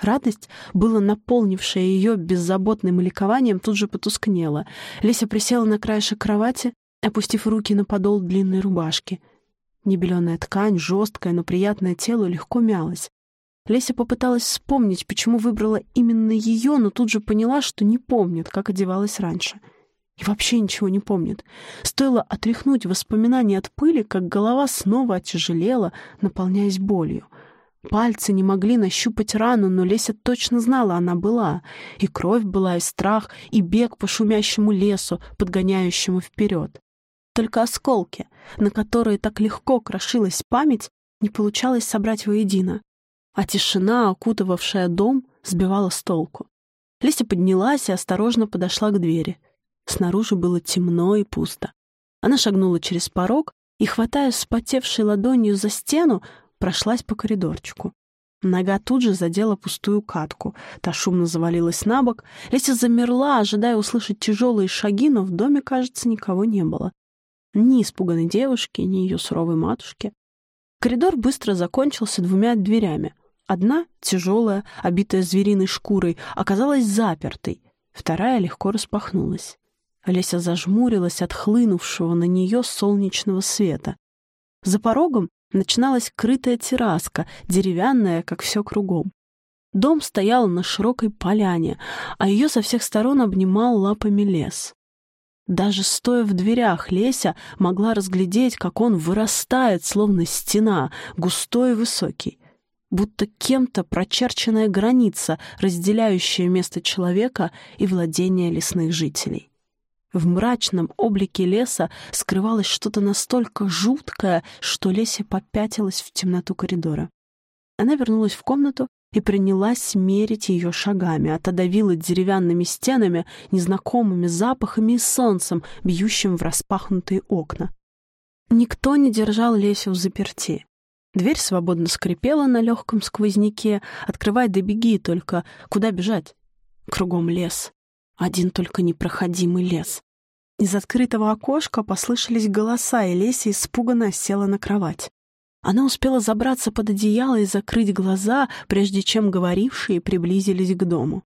Радость, было наполнившая ее беззаботным ликованием, тут же потускнела. Леся присела на краешек кровати, опустив руки на подол длинной рубашки. Небеленая ткань, жесткое, но приятное тело легко мялось. Леся попыталась вспомнить, почему выбрала именно ее, но тут же поняла, что не помнит, как одевалась раньше. И вообще ничего не помнит. Стоило отряхнуть воспоминания от пыли, как голова снова отяжелела, наполняясь болью. Пальцы не могли нащупать рану, но Леся точно знала, она была. И кровь была, и страх, и бег по шумящему лесу, подгоняющему вперед. Только осколки, на которые так легко крошилась память, не получалось собрать воедино. А тишина, окутывавшая дом, сбивала с толку. Леся поднялась и осторожно подошла к двери. Снаружи было темно и пусто. Она шагнула через порог и, хватая вспотевшей ладонью за стену, прошлась по коридорчику. Нога тут же задела пустую катку. Та шумно завалилась на бок. Леся замерла, ожидая услышать тяжелые шаги, но в доме, кажется, никого не было. Ни испуганной девушки, ни ее суровой матушки. Коридор быстро закончился двумя дверями. Одна, тяжелая, обитая звериной шкурой, оказалась запертой, вторая легко распахнулась. Леся зажмурилась от хлынувшего на нее солнечного света. За порогом начиналась крытая терраска, деревянная, как все кругом. Дом стоял на широкой поляне, а ее со всех сторон обнимал лапами лес. Даже стоя в дверях, Леся могла разглядеть, как он вырастает, словно стена, густой и высокий, будто кем-то прочерченная граница, разделяющая место человека и владение лесных жителей. В мрачном облике леса скрывалось что-то настолько жуткое, что Леся попятилась в темноту коридора. Она вернулась в комнату и принялась мерить ее шагами, отодавила деревянными стенами, незнакомыми запахами и солнцем, бьющим в распахнутые окна. Никто не держал Лесю в заперти. Дверь свободно скрипела на легком сквозняке. «Открывай да беги, только куда бежать?» Кругом лес. Один только непроходимый лес. Из открытого окошка послышались голоса, и Леся испуганно села на кровать. Она успела забраться под одеяло и закрыть глаза, прежде чем говорившие приблизились к дому.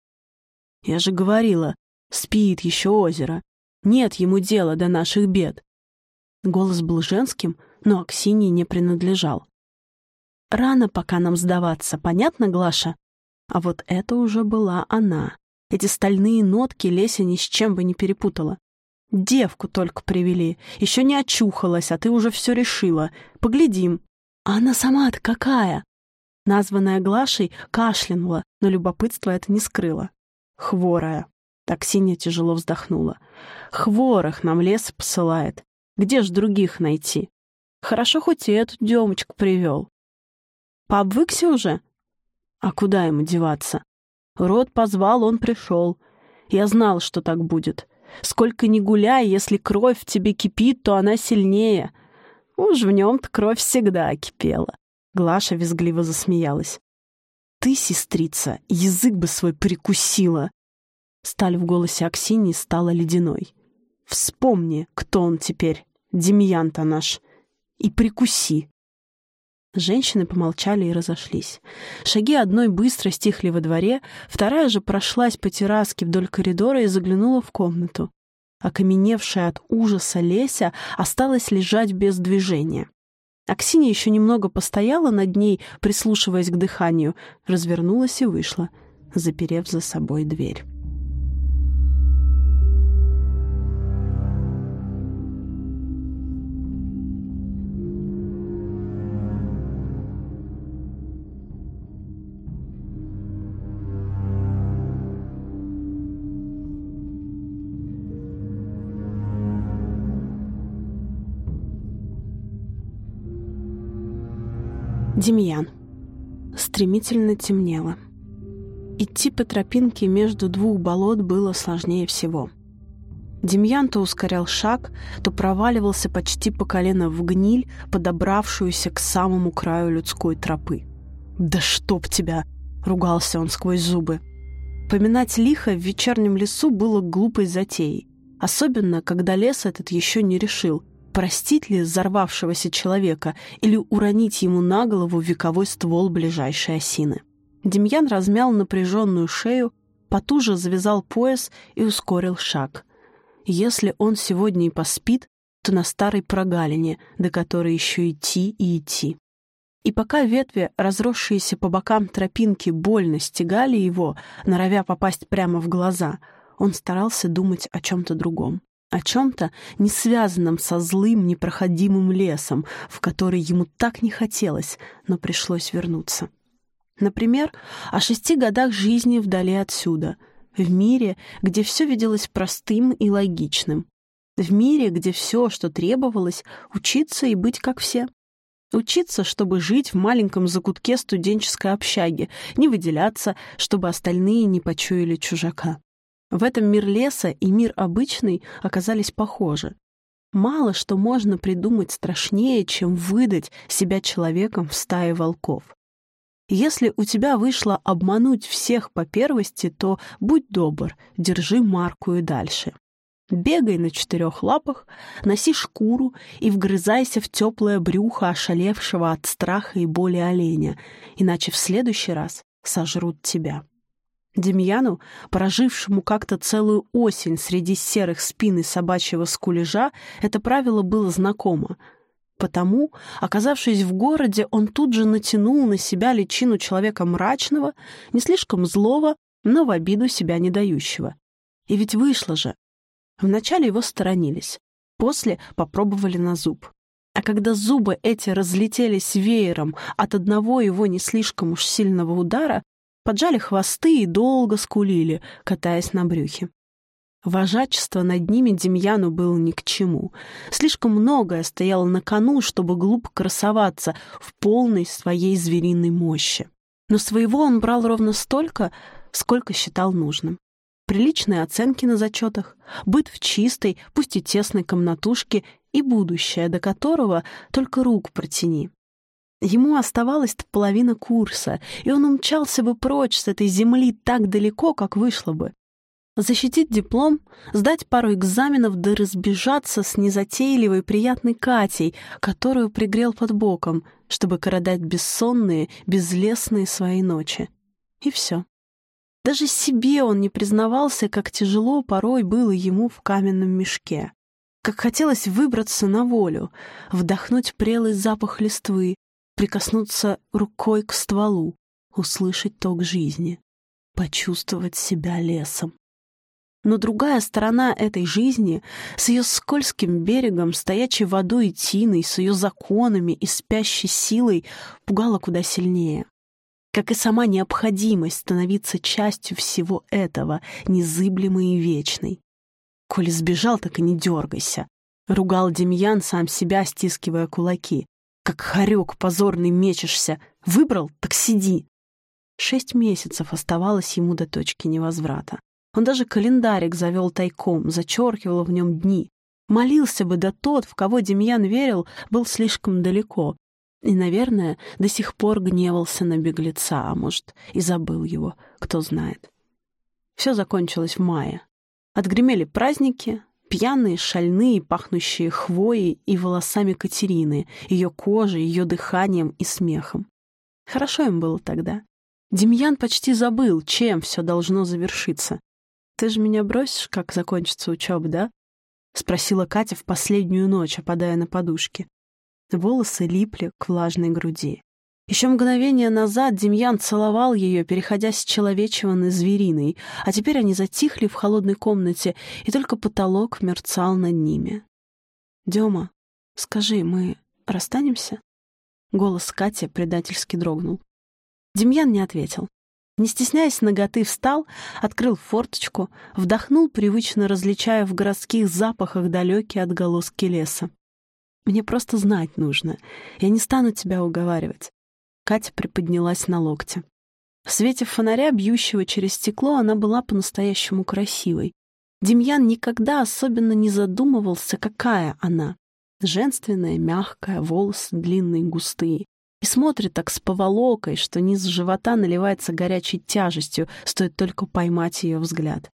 «Я же говорила, спит еще озеро. Нет ему дела до наших бед». Голос был женским, но Аксинии не принадлежал. «Рано пока нам сдаваться, понятно, Глаша?» А вот это уже была она. Эти стальные нотки Леся ни с чем бы не перепутала. Девку только привели, еще не очухалась, а ты уже все решила. Поглядим. А она сама-то какая? Названная Глашей кашлянула, но любопытство это не скрыло. Хворая. Так Синя тяжело вздохнула. Хворых нам лес посылает. Где ж других найти? Хорошо хоть и эту демочку привел. Пообвыкся уже? А куда ему деваться? Род позвал, он пришел. Я знал, что так будет. Сколько ни гуляй, если кровь в тебе кипит, то она сильнее. Уж в нем-то кровь всегда кипела. Глаша визгливо засмеялась. «Ты, сестрица, язык бы свой прикусила!» Сталь в голосе Аксинии стала ледяной. «Вспомни, кто он теперь, Демьян-то наш, и прикуси!» Женщины помолчали и разошлись. Шаги одной быстро стихли во дворе, вторая же прошлась по терраске вдоль коридора и заглянула в комнату. Окаменевшая от ужаса Леся осталась лежать без движения. Аксинья еще немного постояла над ней, прислушиваясь к дыханию, развернулась и вышла, заперев за собой дверь. Демьян. Стремительно темнело. Идти по тропинке между двух болот было сложнее всего. Демьян то ускорял шаг, то проваливался почти по колено в гниль, подобравшуюся к самому краю людской тропы. «Да чтоб тебя!» — ругался он сквозь зубы. Поминать лихо в вечернем лесу было глупой затеей, особенно когда лес этот еще не решил, простить ли взорвавшегося человека или уронить ему на голову вековой ствол ближайшей осины. Демьян размял напряженную шею, потуже завязал пояс и ускорил шаг. Если он сегодня и поспит, то на старой прогалине, до которой еще идти и идти. И пока ветви, разросшиеся по бокам тропинки, больно стегали его, норовя попасть прямо в глаза, он старался думать о чем-то другом о чем-то, не связанном со злым непроходимым лесом, в который ему так не хотелось, но пришлось вернуться. Например, о шести годах жизни вдали отсюда, в мире, где все виделось простым и логичным, в мире, где все, что требовалось, учиться и быть как все. Учиться, чтобы жить в маленьком закутке студенческой общаги, не выделяться, чтобы остальные не почуяли чужака. В этом мир леса и мир обычный оказались похожи. Мало что можно придумать страшнее, чем выдать себя человеком в стае волков. Если у тебя вышло обмануть всех по первости, то будь добр, держи марку и дальше. Бегай на четырех лапах, носи шкуру и вгрызайся в теплое брюхо ошалевшего от страха и боли оленя, иначе в следующий раз сожрут тебя. Демьяну, прожившему как-то целую осень среди серых спин и собачьего скулежа, это правило было знакомо. Потому, оказавшись в городе, он тут же натянул на себя личину человека мрачного, не слишком злого, но в обиду себя не дающего. И ведь вышло же. Вначале его сторонились, после попробовали на зуб. А когда зубы эти разлетелись веером от одного его не слишком уж сильного удара, поджали хвосты и долго скулили, катаясь на брюхе. Вожачество над ними Демьяну было ни к чему. Слишком многое стояло на кону, чтобы глупо красоваться в полной своей звериной мощи. Но своего он брал ровно столько, сколько считал нужным. Приличные оценки на зачетах, быт в чистой, пусть и тесной комнатушке и будущее, до которого только рук протяни. Ему оставалась половина курса, и он умчался бы прочь с этой земли так далеко, как вышло бы. Защитить диплом, сдать пару экзаменов да разбежаться с незатейливой приятной Катей, которую пригрел под боком, чтобы кородать бессонные, безлесные свои ночи. И все. Даже себе он не признавался, как тяжело порой было ему в каменном мешке. Как хотелось выбраться на волю, вдохнуть прелый запах листвы, прикоснуться рукой к стволу, услышать ток жизни, почувствовать себя лесом. Но другая сторона этой жизни, с ее скользким берегом, стоячей водой и тиной, с ее законами и спящей силой, пугала куда сильнее. Как и сама необходимость становиться частью всего этого, незыблемой и вечной. «Коли сбежал, так и не дергайся», — ругал Демьян, сам себя стискивая кулаки. «Как хорек позорный мечешься. Выбрал, так сиди». Шесть месяцев оставалось ему до точки невозврата. Он даже календарик завел тайком, зачеркивал в нем дни. Молился бы, да тот, в кого Демьян верил, был слишком далеко. И, наверное, до сих пор гневался на беглеца, а может, и забыл его, кто знает. Все закончилось в мае. Отгремели праздники, пьяные, шальные, пахнущие хвоей и волосами Катерины, ее кожей, ее дыханием и смехом. Хорошо им было тогда. Демьян почти забыл, чем все должно завершиться. «Ты же меня бросишь, как закончится учеба, да?» — спросила Катя в последнюю ночь, опадая на подушки. Волосы липли к влажной груди. Еще мгновение назад Демьян целовал ее, переходя с человечего на звериный, а теперь они затихли в холодной комнате, и только потолок мерцал над ними. «Дема, скажи, мы расстанемся?» Голос Кати предательски дрогнул. Демьян не ответил. Не стесняясь ноготы, встал, открыл форточку, вдохнул, привычно различая в городских запахах далекие отголоски леса. «Мне просто знать нужно. Я не стану тебя уговаривать». Катя приподнялась на локте. В свете фонаря, бьющего через стекло, она была по-настоящему красивой. Демьян никогда особенно не задумывался, какая она. Женственная, мягкая, волосы длинные, густые и смотрит так с поволокой, что низ живота наливается горячей тяжестью, стоит только поймать ее взгляд.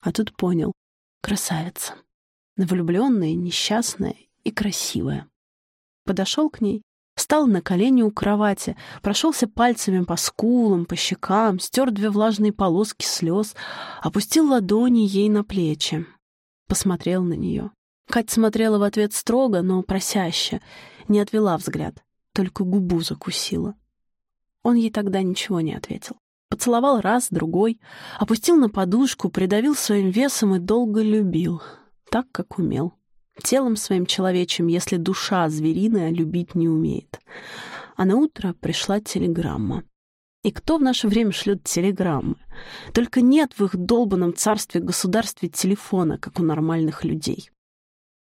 А тут понял — красавица. Влюбленная, несчастная и красивая. Подошел к ней, встал на колени у кровати, прошелся пальцами по скулам, по щекам, стер две влажные полоски слез, опустил ладони ей на плечи. Посмотрел на нее. Катя смотрела в ответ строго, но просяще, не отвела взгляд только губу закусила. Он ей тогда ничего не ответил. Поцеловал раз, другой, опустил на подушку, придавил своим весом и долго любил, так, как умел. Телом своим человечьим, если душа звериная любить не умеет. А на утро пришла телеграмма. И кто в наше время шлет телеграммы? Только нет в их долбанном царстве-государстве телефона, как у нормальных людей.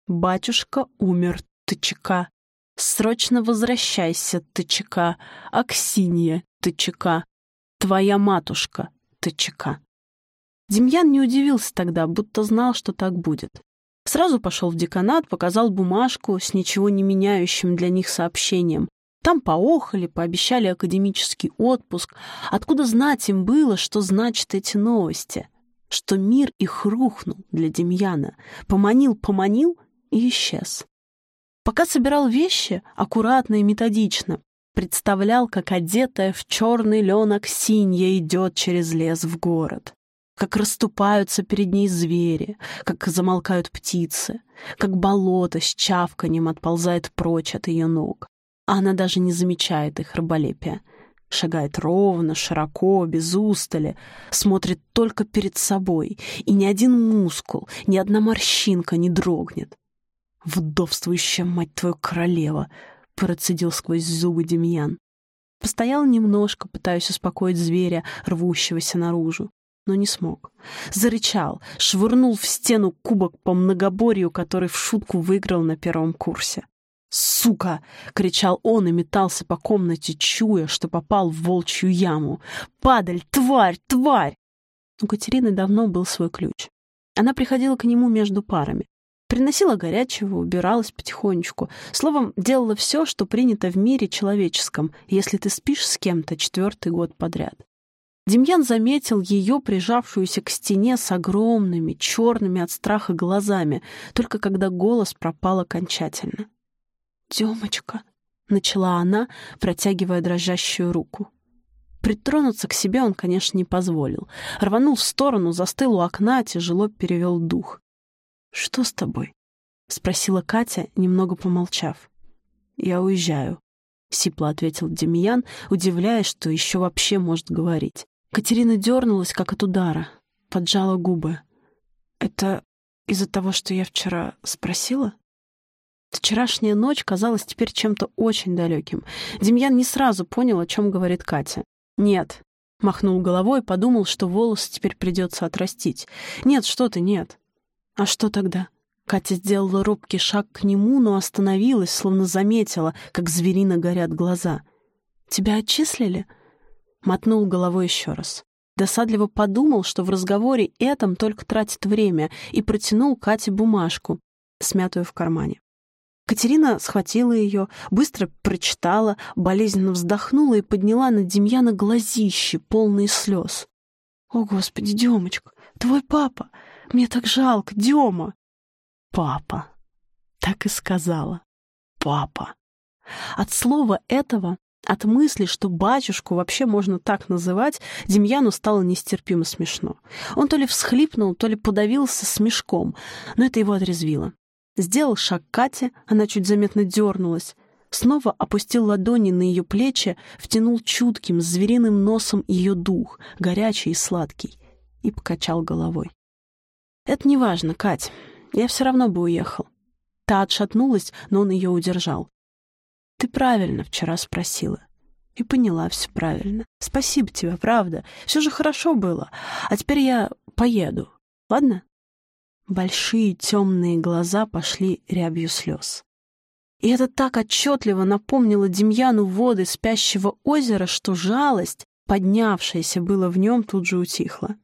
Батюшка умер, ТЧК. Срочно возвращайся, ТЧК. Аксинья, ТЧК. Твоя матушка, ТЧК. Демьян не удивился тогда, будто знал, что так будет. Сразу пошел в деканат, показал бумажку с ничего не меняющим для них сообщением. Там поохали, пообещали академический отпуск. Откуда знать им было, что значат эти новости? Что мир их рухнул для Демьяна. Поманил-поманил и исчез. Пока собирал вещи, аккуратно и методично, представлял, как одетая в черный лен Аксинья идет через лес в город, как расступаются перед ней звери, как замолкают птицы, как болото с чавканием отползает прочь от ее ног. А она даже не замечает их раболепия. Шагает ровно, широко, без устали, смотрит только перед собой, и ни один мускул, ни одна морщинка не дрогнет. «Вдовствующая, мать твою, королева!» — процедил сквозь зубы Демьян. Постоял немножко, пытаясь успокоить зверя, рвущегося наружу, но не смог. Зарычал, швырнул в стену кубок по многоборью, который в шутку выиграл на первом курсе. «Сука!» — кричал он и метался по комнате, чуя, что попал в волчью яму. «Падаль! Тварь! Тварь!» У Катерины давно был свой ключ. Она приходила к нему между парами. Приносила горячего, убиралась потихонечку. Словом, делала все, что принято в мире человеческом, если ты спишь с кем-то четвертый год подряд. Демьян заметил ее, прижавшуюся к стене с огромными, черными от страха глазами, только когда голос пропал окончательно. «Демочка», — начала она, протягивая дрожащую руку. Притронуться к себе он, конечно, не позволил. Рванул в сторону, застыл у окна, тяжело перевел дух. «Что с тобой?» — спросила Катя, немного помолчав. «Я уезжаю», — сипло ответил Демьян, удивляясь, что еще вообще может говорить. Катерина дернулась, как от удара, поджала губы. «Это из-за того, что я вчера спросила?» Вчерашняя ночь казалась теперь чем-то очень далеким. Демьян не сразу понял, о чем говорит Катя. «Нет», — махнул головой, подумал, что волосы теперь придется отрастить. «Нет, что ты, нет». «А что тогда?» Катя сделала робкий шаг к нему, но остановилась, словно заметила, как зверино горят глаза. «Тебя отчислили?» Мотнул головой еще раз. Досадливо подумал, что в разговоре этом только тратит время, и протянул Кате бумажку, смятую в кармане. Катерина схватила ее, быстро прочитала, болезненно вздохнула и подняла на Демьяна глазищи, полные слез. «О, Господи, Демочка, твой папа! Мне так жалко, Дема!» «Папа!» Так и сказала. «Папа!» От слова этого от мысли, что батюшку вообще можно так называть, Демьяну стало нестерпимо смешно. Он то ли всхлипнул, то ли подавился смешком, но это его отрезвило. Сделал шаг Кате, она чуть заметно дернулась. Снова опустил ладони на ее плечи, втянул чутким, звериным носом ее дух, горячий и сладкий, и покачал головой. «Это не важно, Кать, я все равно бы уехал». Та отшатнулась, но он ее удержал. Ты правильно вчера спросила. И поняла все правильно. Спасибо тебе, правда. Все же хорошо было. А теперь я поеду. Ладно? Большие темные глаза пошли рябью слез. И это так отчетливо напомнило Демьяну воды спящего озера, что жалость, поднявшаяся было в нем, тут же утихла.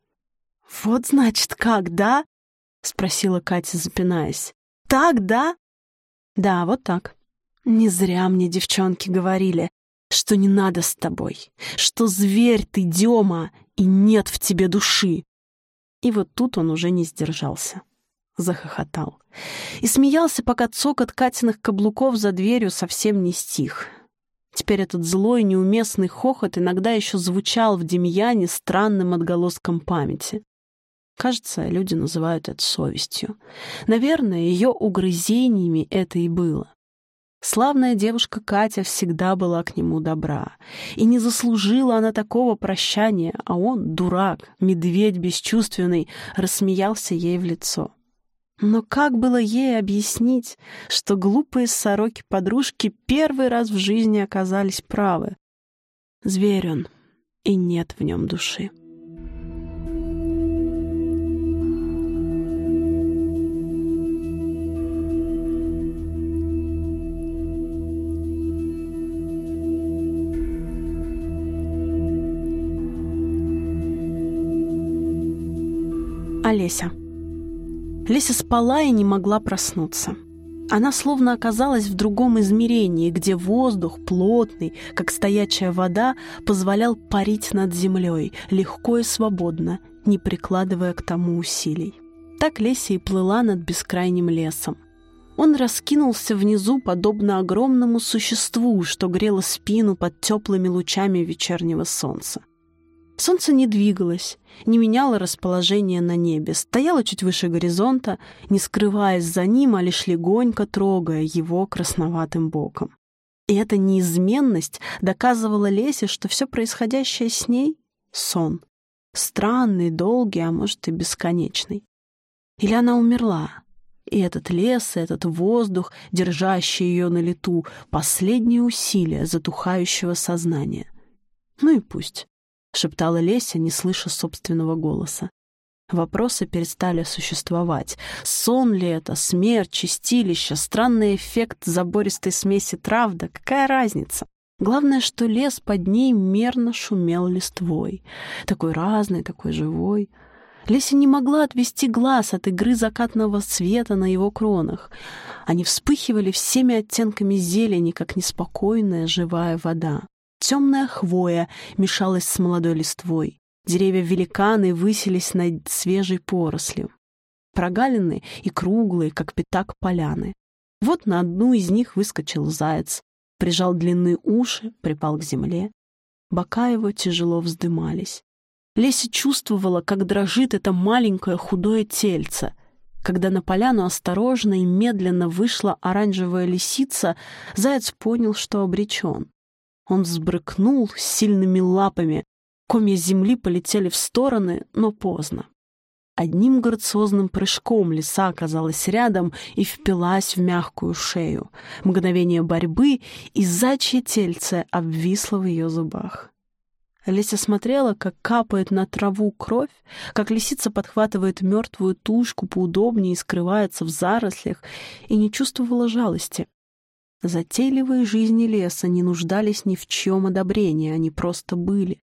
«Вот, значит, как, да?» — спросила Катя, запинаясь. «Так, да?» «Да, вот так», не зря мне девчонки говорили, что не надо с тобой, что зверь ты, Дема, и нет в тебе души. И вот тут он уже не сдержался. Захохотал. И смеялся, пока цокот Катиных каблуков за дверью совсем не стих. Теперь этот злой, неуместный хохот иногда еще звучал в Демьяне странным отголоском памяти. Кажется, люди называют это совестью. Наверное, ее угрызениями это и было. Славная девушка Катя всегда была к нему добра. И не заслужила она такого прощания, а он, дурак, медведь бесчувственный, рассмеялся ей в лицо. Но как было ей объяснить, что глупые сороки-подружки первый раз в жизни оказались правы? Зверь он, и нет в нем души. Олеся. Леся спала и не могла проснуться. Она словно оказалась в другом измерении, где воздух, плотный, как стоячая вода, позволял парить над землей, легко и свободно, не прикладывая к тому усилий. Так Леся и плыла над бескрайним лесом. Он раскинулся внизу, подобно огромному существу, что грело спину под теплыми лучами вечернего солнца. Солнце не двигалось, не меняло расположение на небе, стояло чуть выше горизонта, не скрываясь за ним, а лишь легонько трогая его красноватым боком. И эта неизменность доказывала Лесе, что все происходящее с ней — сон. Странный, долгий, а может и бесконечный. Или она умерла, и этот лес, и этот воздух, держащий ее на лету, последние усилия затухающего сознания. Ну и пусть. — шептала Леся, не слыша собственного голоса. Вопросы перестали существовать. Сон ли это, смерть, чистилище, странный эффект забористой смеси трав, да какая разница? Главное, что лес под ней мерно шумел листвой. Такой разный, такой живой. Леся не могла отвести глаз от игры закатного света на его кронах. Они вспыхивали всеми оттенками зелени, как неспокойная живая вода. Темная хвоя мешалась с молодой листвой. Деревья-великаны высились над свежей порослью. Прогалины и круглые, как пятак поляны. Вот на одну из них выскочил заяц, прижал длинные уши, припал к земле. Бока его тяжело вздымались. Леся чувствовала, как дрожит это маленькое худое тельце. Когда на поляну осторожно и медленно вышла оранжевая лисица, заяц понял, что обречен. Он взбрыкнул сильными лапами. Комья земли полетели в стороны, но поздно. Одним грациозным прыжком лиса оказалась рядом и впилась в мягкую шею. Мгновение борьбы, и зачье тельце обвисло в ее зубах. Леся смотрела, как капает на траву кровь, как лисица подхватывает мертвую тушку поудобнее и скрывается в зарослях, и не чувствовала жалости. Затейливые жизни леса не нуждались ни в чем одобрении, они просто были.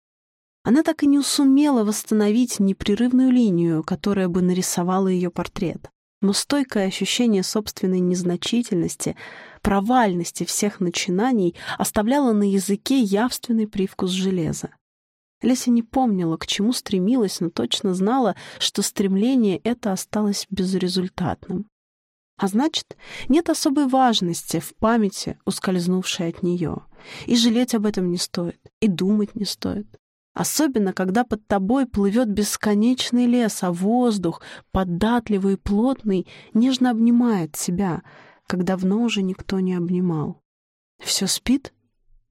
Она так и не сумела восстановить непрерывную линию, которая бы нарисовала ее портрет. Но стойкое ощущение собственной незначительности, провальности всех начинаний оставляло на языке явственный привкус железа. Леся не помнила, к чему стремилась, но точно знала, что стремление это осталось безрезультатным. А значит, нет особой важности в памяти, ускользнувшей от нее. И жалеть об этом не стоит, и думать не стоит. Особенно, когда под тобой плывет бесконечный лес, а воздух, податливый и плотный, нежно обнимает себя, как давно уже никто не обнимал. «Все спит?»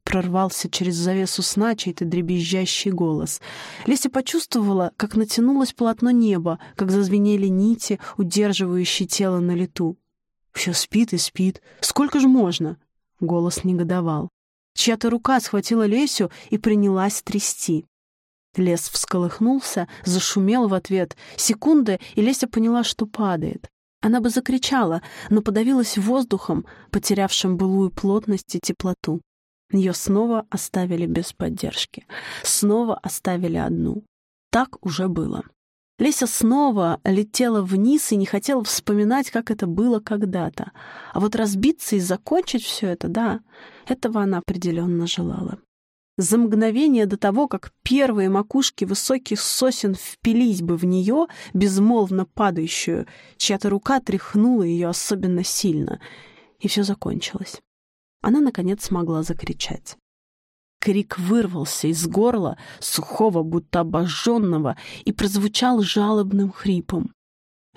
Прорвался через завесу сна чей-то дребезжащий голос. Леся почувствовала, как натянулось полотно неба, как зазвенели нити, удерживающие тело на лету. «Все спит и спит. Сколько же можно?» Голос негодовал. Чья-то рука схватила Лесю и принялась трясти. Лес всколыхнулся, зашумел в ответ. Секунда, и Леся поняла, что падает. Она бы закричала, но подавилась воздухом, потерявшим былую плотность и теплоту. Ее снова оставили без поддержки. Снова оставили одну. Так уже было. Леся снова летела вниз и не хотела вспоминать, как это было когда-то. А вот разбиться и закончить все это, да, этого она определенно желала. За мгновение до того, как первые макушки высоких сосен впились бы в нее, безмолвно падающую, чья-то рука тряхнула ее особенно сильно, и все закончилось она, наконец, смогла закричать. Крик вырвался из горла, сухого, будто обожженного, и прозвучал жалобным хрипом.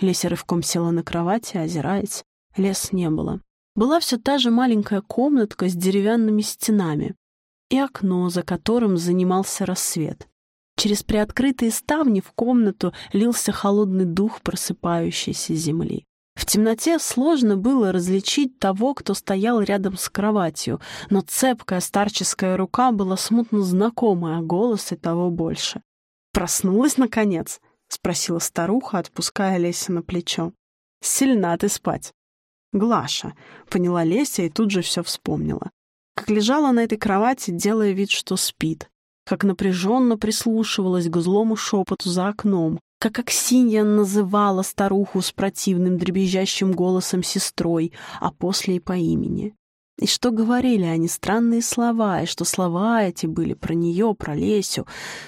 Леся рывком села на кровати, озираясь. Лес не было. Была все та же маленькая комнатка с деревянными стенами и окно, за которым занимался рассвет. Через приоткрытые ставни в комнату лился холодный дух просыпающейся земли. В темноте сложно было различить того, кто стоял рядом с кроватью, но цепкая старческая рука была смутно знакомая, а голос и того больше. «Проснулась, наконец?» — спросила старуха, отпуская Леся на плечо. «Сильна ты спать». «Глаша», — поняла Леся и тут же все вспомнила. Как лежала на этой кровати, делая вид, что спит. Как напряженно прислушивалась к злому шепоту за окном, как Аксинья называла старуху с противным дребезжащим голосом сестрой, а после и по имени. И что говорили они странные слова, и что слова эти были про нее, про Лесю.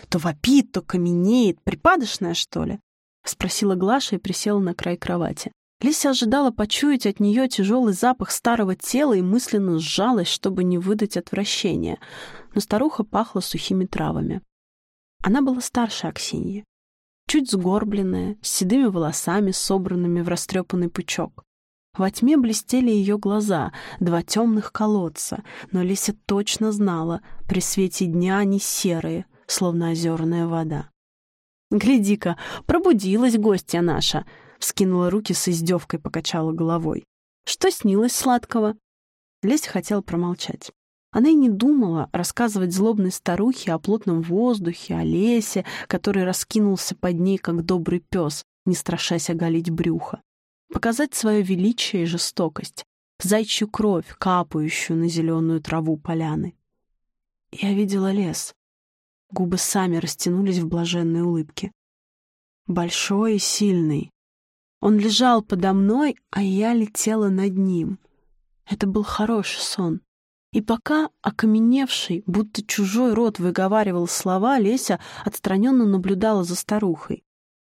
То вопит, то каменеет. Припадочная, что ли? Спросила Глаша и присела на край кровати. Леся ожидала почуять от нее тяжелый запах старого тела и мысленно сжалась, чтобы не выдать отвращения. Но старуха пахла сухими травами. Она была старше Аксиньи чуть сгорбленная, с седыми волосами, собранными в растрепанный пучок. Во тьме блестели ее глаза, два темных колодца, но Лися точно знала, при свете дня они серые, словно озерная вода. «Гляди-ка, пробудилась гостья наша!» — вскинула руки с издевкой, покачала головой. «Что снилось сладкого?» Леся хотела промолчать. Она и не думала рассказывать злобной старухе о плотном воздухе, о лесе, который раскинулся под ней, как добрый пес, не страшась оголить брюхо. Показать свое величие и жестокость, зайчью кровь, капающую на зеленую траву поляны. Я видела лес. Губы сами растянулись в блаженной улыбке. Большой и сильный. Он лежал подо мной, а я летела над ним. Это был хороший сон. И пока окаменевший, будто чужой рот выговаривал слова, Леся отстраненно наблюдала за старухой.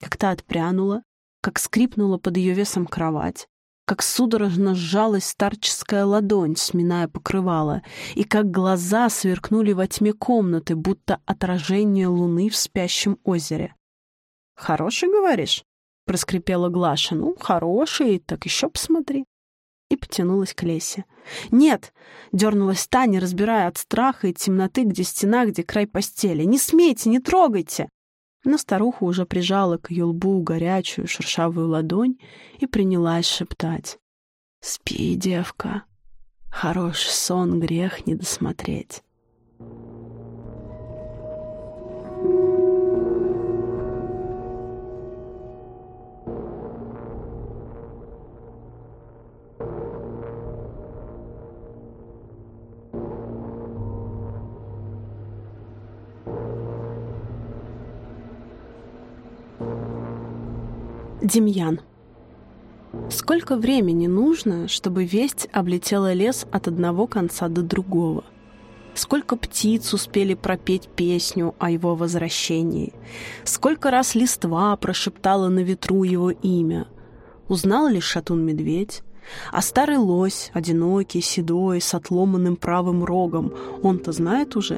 Как та отпрянула, как скрипнула под ее весом кровать, как судорожно сжалась старческая ладонь, сминая покрывало, и как глаза сверкнули во тьме комнаты, будто отражение луны в спящем озере. «Хороший, говоришь?» — проскрипела Глаша. «Ну, хороший, так еще посмотри» и потянулась к Лесе. «Нет!» — дернулась Таня, разбирая от страха и темноты, где стена, где край постели. «Не смейте, не трогайте!» Но старуха уже прижала к ее лбу горячую шершавую ладонь и принялась шептать. «Спи, девка, хороший сон грех не досмотреть». Демьян. Сколько времени нужно, чтобы весть облетела лес от одного конца до другого? Сколько птиц успели пропеть песню о его возвращении? Сколько раз листва прошептала на ветру его имя? Узнал ли шатун-медведь? А старый лось, одинокий, седой, с отломанным правым рогом, он-то знает уже?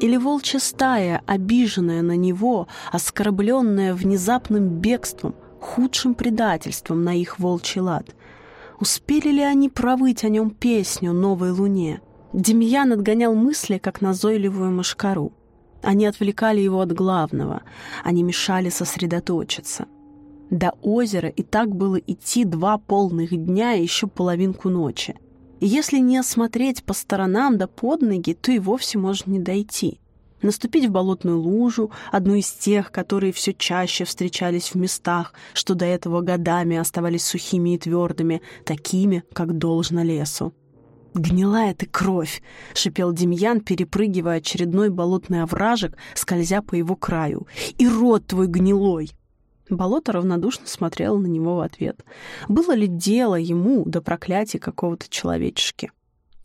Или волчья стая, обиженная на него, оскорбленная внезапным бегством, худшим предательством на их волчий лад. Успели ли они провыть о нем песню «Новой луне»? Демьян отгонял мысли, как назойливую мошкару. Они отвлекали его от главного, они мешали сосредоточиться. До озера и так было идти два полных дня и еще половинку ночи. И если не осмотреть по сторонам да под ноги, то и вовсе можно не дойти наступить в болотную лужу, одну из тех, которые все чаще встречались в местах, что до этого годами оставались сухими и твердыми, такими, как должно лесу. «Гнилая ты кровь!» — шипел Демьян, перепрыгивая очередной болотный овражек, скользя по его краю. «И рот твой гнилой!» Болото равнодушно смотрело на него в ответ. Было ли дело ему до проклятия какого-то человечешки?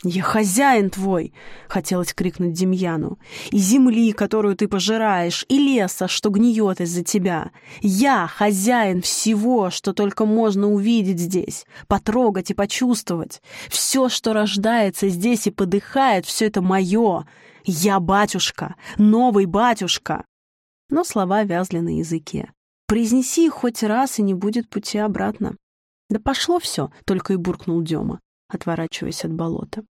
«Я хозяин твой!» — хотелось крикнуть Демьяну. «И земли, которую ты пожираешь, и леса, что гниет из-за тебя. Я хозяин всего, что только можно увидеть здесь, потрогать и почувствовать. Все, что рождается здесь и подыхает, все это мое. Я батюшка, новый батюшка!» Но слова вязли на языке. «Произнеси их хоть раз, и не будет пути обратно». «Да пошло все», — только и буркнул Дема отворачиваясь от болота.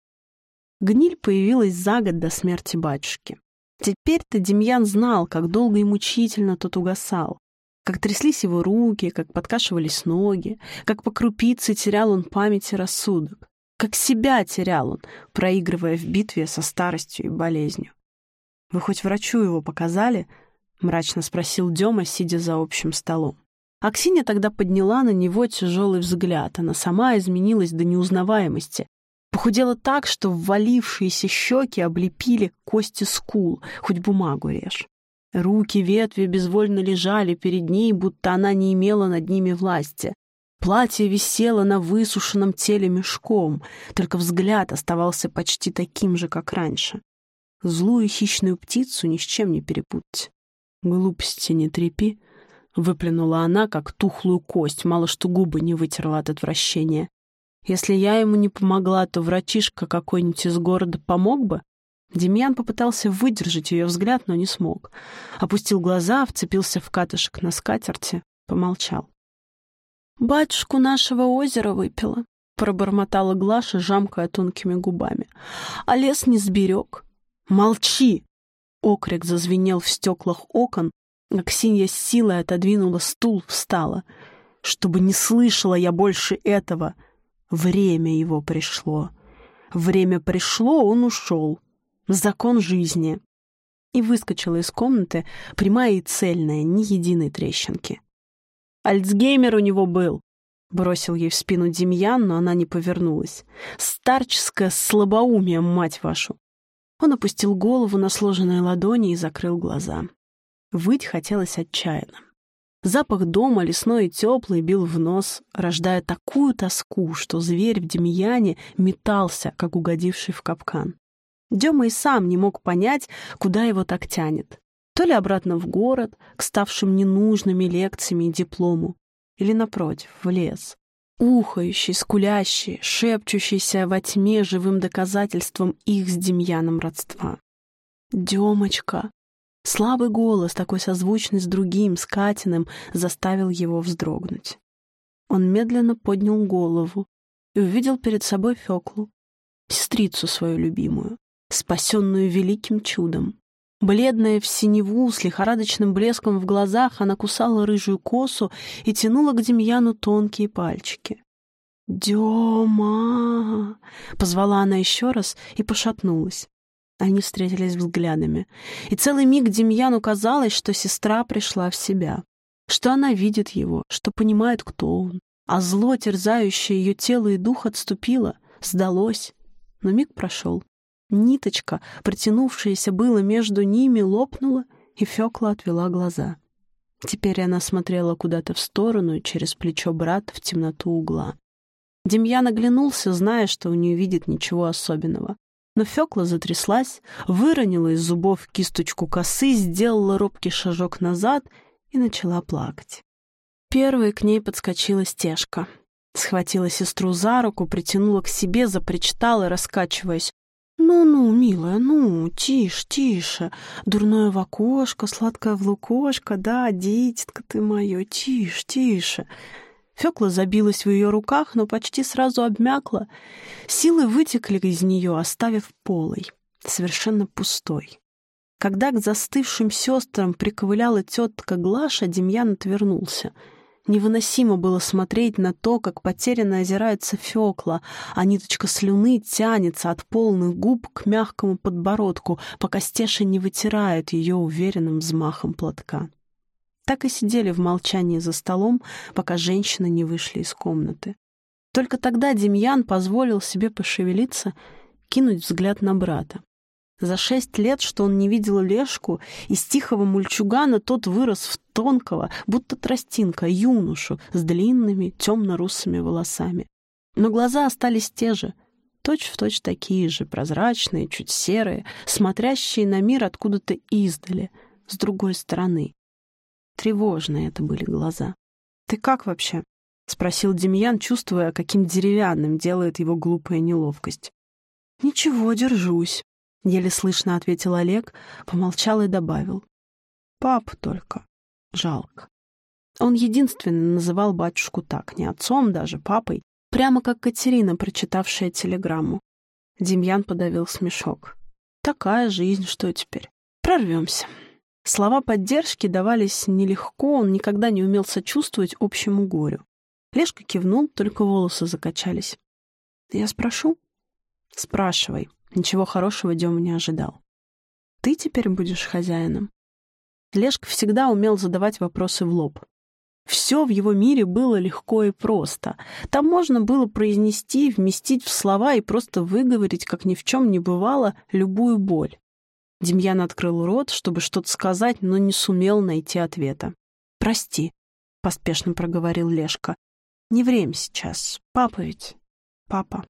Гниль появилась за год до смерти батюшки. Теперь-то Демьян знал, как долго и мучительно тот угасал, как тряслись его руки, как подкашивались ноги, как по крупице терял он память и рассудок, как себя терял он, проигрывая в битве со старостью и болезнью. «Вы хоть врачу его показали?» — мрачно спросил Дема, сидя за общим столом. Аксинья тогда подняла на него тяжелый взгляд. Она сама изменилась до неузнаваемости. Похудела так, что ввалившиеся щеки облепили кости скул, хоть бумагу режь. Руки ветви безвольно лежали перед ней, будто она не имела над ними власти. Платье висело на высушенном теле мешком, только взгляд оставался почти таким же, как раньше. Злую хищную птицу ни с чем не перепутать. Глупости не трепи, Выплюнула она, как тухлую кость, мало что губы не вытерла от отвращения. Если я ему не помогла, то врачишка какой-нибудь из города помог бы? Демьян попытался выдержать ее взгляд, но не смог. Опустил глаза, вцепился в катышек на скатерти, помолчал. «Батюшку нашего озера выпила», — пробормотала Глаша, жамкая тонкими губами. «А лес не сберег». «Молчи!» Окрик зазвенел в стеклах окон, Аксинья с силой отодвинула стул, встала. Чтобы не слышала я больше этого. Время его пришло. Время пришло, он ушел. Закон жизни. И выскочила из комнаты, прямая и цельная, ни единой трещинки. Альцгеймер у него был. Бросил ей в спину Демьян, но она не повернулась. Старческое слабоумие, мать вашу. Он опустил голову на сложенные ладони и закрыл глаза. Выть хотелось отчаянно. Запах дома, лесной и теплый, бил в нос, рождая такую тоску, что зверь в Демьяне метался, как угодивший в капкан. Дема и сам не мог понять, куда его так тянет. То ли обратно в город, к ставшим ненужными лекциями и диплому, или, напротив, в лес, ухающий, скулящий, шепчущийся во тьме живым доказательством их с Демьяном родства. «Демочка!» Слабый голос, такой созвучный с другим, с Катиным, заставил его вздрогнуть. Он медленно поднял голову и увидел перед собой Феклу, сестрицу свою любимую, спасенную великим чудом. Бледная в синеву, с лихорадочным блеском в глазах, она кусала рыжую косу и тянула к Демьяну тонкие пальчики. «Дема!» — позвала она еще раз и пошатнулась. Они встретились взглядами. И целый миг Демьяну казалось, что сестра пришла в себя, что она видит его, что понимает, кто он. А зло, терзающее ее тело и дух, отступило, сдалось. Но миг прошел. Ниточка, протянувшаяся было между ними, лопнула, и Фёкла отвела глаза. Теперь она смотрела куда-то в сторону, через плечо брата в темноту угла. Демьян оглянулся, зная, что он не увидит ничего особенного. Но Фёкла затряслась, выронила из зубов кисточку косы, сделала робкий шажок назад и начала плакать. Первой к ней подскочила стежка. Схватила сестру за руку, притянула к себе, запричитала, раскачиваясь. «Ну-ну, милая, ну, тише, тише. Дурное в окошко, сладкое в лукошко, да, дитятка ты мое, тише, тише». Фёкла забилась в ее руках, но почти сразу обмякла. Силы вытекли из нее, оставив полой, совершенно пустой. Когда к застывшим сестрам приковыляла тетка Глаша, Демьян отвернулся. Невыносимо было смотреть на то, как потерянно озирается Фёкла, а ниточка слюны тянется от полных губ к мягкому подбородку, пока Стеша не вытирает ее уверенным взмахом платка. Так и сидели в молчании за столом, пока женщины не вышли из комнаты. Только тогда Демьян позволил себе пошевелиться, кинуть взгляд на брата. За шесть лет, что он не видел Лешку, из тихого мульчугана тот вырос в тонкого, будто тростинка, юношу с длинными темно-русыми волосами. Но глаза остались те же, точь-в-точь точь такие же, прозрачные, чуть серые, смотрящие на мир откуда-то издали, с другой стороны. Тревожные это были глаза. «Ты как вообще?» — спросил Демьян, чувствуя, каким деревянным делает его глупая неловкость. «Ничего, держусь», — еле слышно ответил Олег, помолчал и добавил. «Пап только. Жалко». Он единственный называл батюшку так, не отцом даже, папой, прямо как Катерина, прочитавшая телеграмму. Демьян подавил смешок. «Такая жизнь, что теперь? Прорвемся». Слова поддержки давались нелегко, он никогда не умел сочувствовать общему горю. Лешка кивнул, только волосы закачались. «Я спрошу?» «Спрашивай». Ничего хорошего Дема не ожидал. «Ты теперь будешь хозяином?» Лешка всегда умел задавать вопросы в лоб. Все в его мире было легко и просто. Там можно было произнести, вместить в слова и просто выговорить, как ни в чем не бывало, любую боль. Демьян открыл рот, чтобы что-то сказать, но не сумел найти ответа. «Прости», — поспешно проговорил Лешка. «Не время сейчас. Папа ведь. Папа».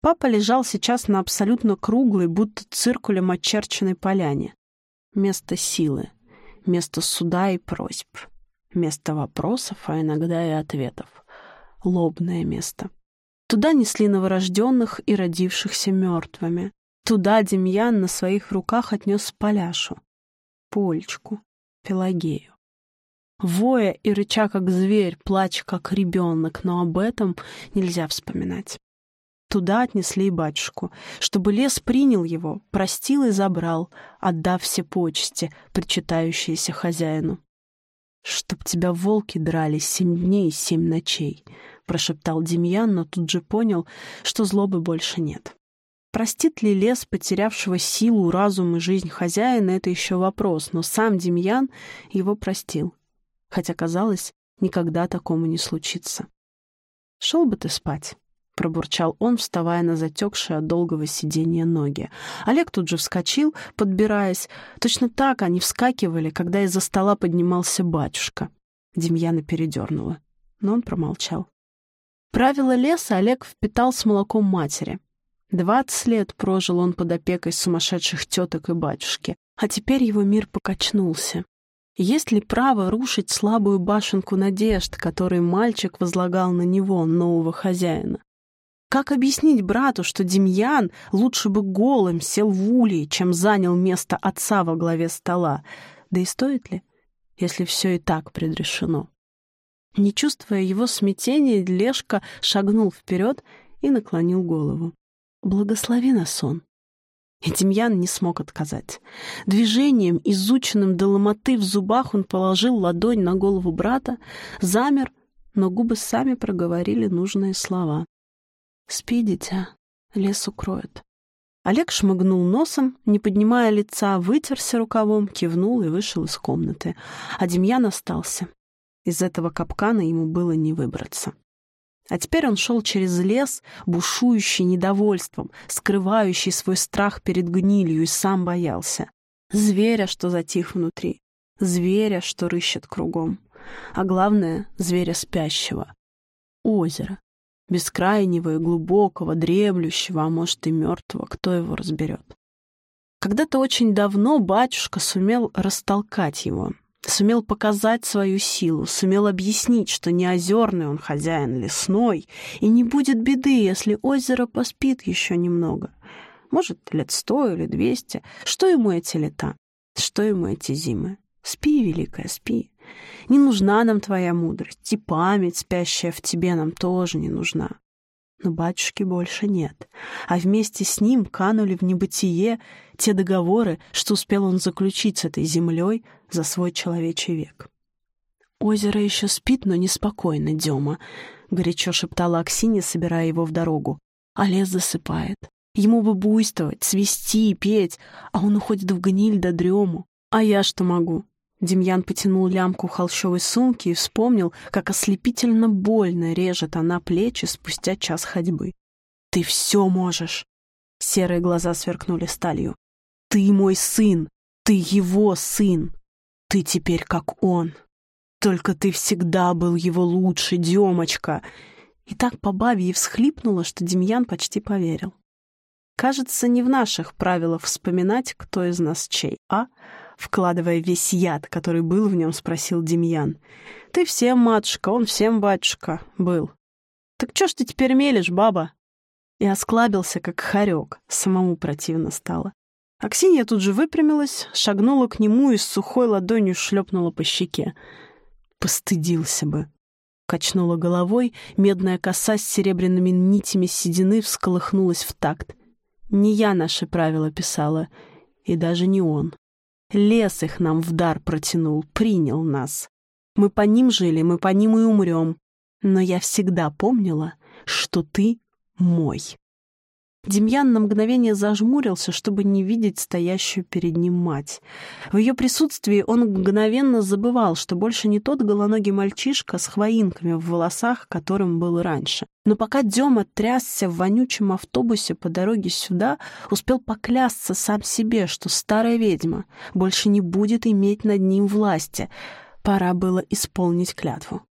Папа лежал сейчас на абсолютно круглой, будто циркулем очерченной поляне. Место силы, место суда и просьб, место вопросов, а иногда и ответов. Лобное место. Туда несли новорожденных и родившихся мертвыми. Туда Демьян на своих руках отнес Поляшу, Польчку, Пелагею. Воя и рыча, как зверь, плача, как ребенок, но об этом нельзя вспоминать. Туда отнесли и батюшку, чтобы лес принял его, простил и забрал, отдав все почести, причитающиеся хозяину. «Чтоб тебя волки драли семь дней и семь ночей», — прошептал Демьян, но тут же понял, что злобы больше нет. Простит ли лес потерявшего силу, разум и жизнь хозяина, это еще вопрос, но сам Демьян его простил, хотя, казалось, никогда такому не случится. «Шел бы ты спать», — пробурчал он, вставая на затекшие от долгого сидения ноги. Олег тут же вскочил, подбираясь. Точно так они вскакивали, когда из-за стола поднимался батюшка. Демьяна передернула, но он промолчал. Правила леса Олег впитал с молоком матери. Двадцать лет прожил он под опекой сумасшедших теток и батюшки, а теперь его мир покачнулся. Есть ли право рушить слабую башенку надежд, которые мальчик возлагал на него, нового хозяина? Как объяснить брату, что Демьян лучше бы голым сел в улей, чем занял место отца во главе стола? Да и стоит ли, если все и так предрешено? Не чувствуя его смятения, Лешка шагнул вперед и наклонил голову. «Благослови на сон». И Демьян не смог отказать. Движением, изученным до ломоты в зубах, он положил ладонь на голову брата, замер, но губы сами проговорили нужные слова. «Спи, дитя, лес укроет». Олег шмыгнул носом, не поднимая лица, вытерся рукавом, кивнул и вышел из комнаты. А Демьян остался. Из этого капкана ему было не выбраться. А теперь он шел через лес, бушующий недовольством, скрывающий свой страх перед гнилью, и сам боялся. Зверя, что затих внутри, зверя, что рыщет кругом, а главное — зверя спящего. Озеро, бескрайнего и глубокого, дремлющего, а может и мертвого, кто его разберет. Когда-то очень давно батюшка сумел растолкать его, сумел показать свою силу, сумел объяснить, что не озерный он хозяин лесной, и не будет беды, если озеро поспит еще немного. Может, лет сто или двести. Что ему эти лета? Что ему эти зимы? Спи, великая, спи. Не нужна нам твоя мудрость, и память, спящая в тебе, нам тоже не нужна. Но батюшки больше нет, а вместе с ним канули в небытие те договоры, что успел он заключить с этой землей за свой человечий век. «Озеро еще спит, но неспокойно, Дема», — горячо шептала Аксинья, собирая его в дорогу. «А лес засыпает. Ему бы буйствовать, свисти, петь, а он уходит в гниль до дрему. А я что могу? Демьян потянул лямку холщовой сумки и вспомнил, как ослепительно больно режет она плечи спустя час ходьбы. «Ты все можешь!» Серые глаза сверкнули сталью. «Ты мой сын! Ты его сын! Ты теперь как он! Только ты всегда был его лучше, Демочка!» И так по бабье всхлипнула, что Демьян почти поверил. Кажется, не в наших правилах вспоминать, кто из нас чей, а вкладывая весь яд, который был в нем, спросил Демьян. «Ты всем матушка, он всем батюшка был. Так чё ж ты теперь мелешь, баба?» И осклабился, как хорек, самому противно стало. Аксинья тут же выпрямилась, шагнула к нему и с сухой ладонью шлепнула по щеке. «Постыдился бы!» Качнула головой, медная коса с серебряными нитями седины всколыхнулась в такт. Не я наши правила писала, и даже не он. Лес их нам в дар протянул, принял нас. Мы по ним жили, мы по ним и умрем. Но я всегда помнила, что ты мой. Демьян на мгновение зажмурился, чтобы не видеть стоящую перед ним мать. В ее присутствии он мгновенно забывал, что больше не тот голоногий мальчишка с хвоинками в волосах, которым был раньше. Но пока Дема трясся в вонючем автобусе по дороге сюда, успел поклясться сам себе, что старая ведьма больше не будет иметь над ним власти. Пора было исполнить клятву.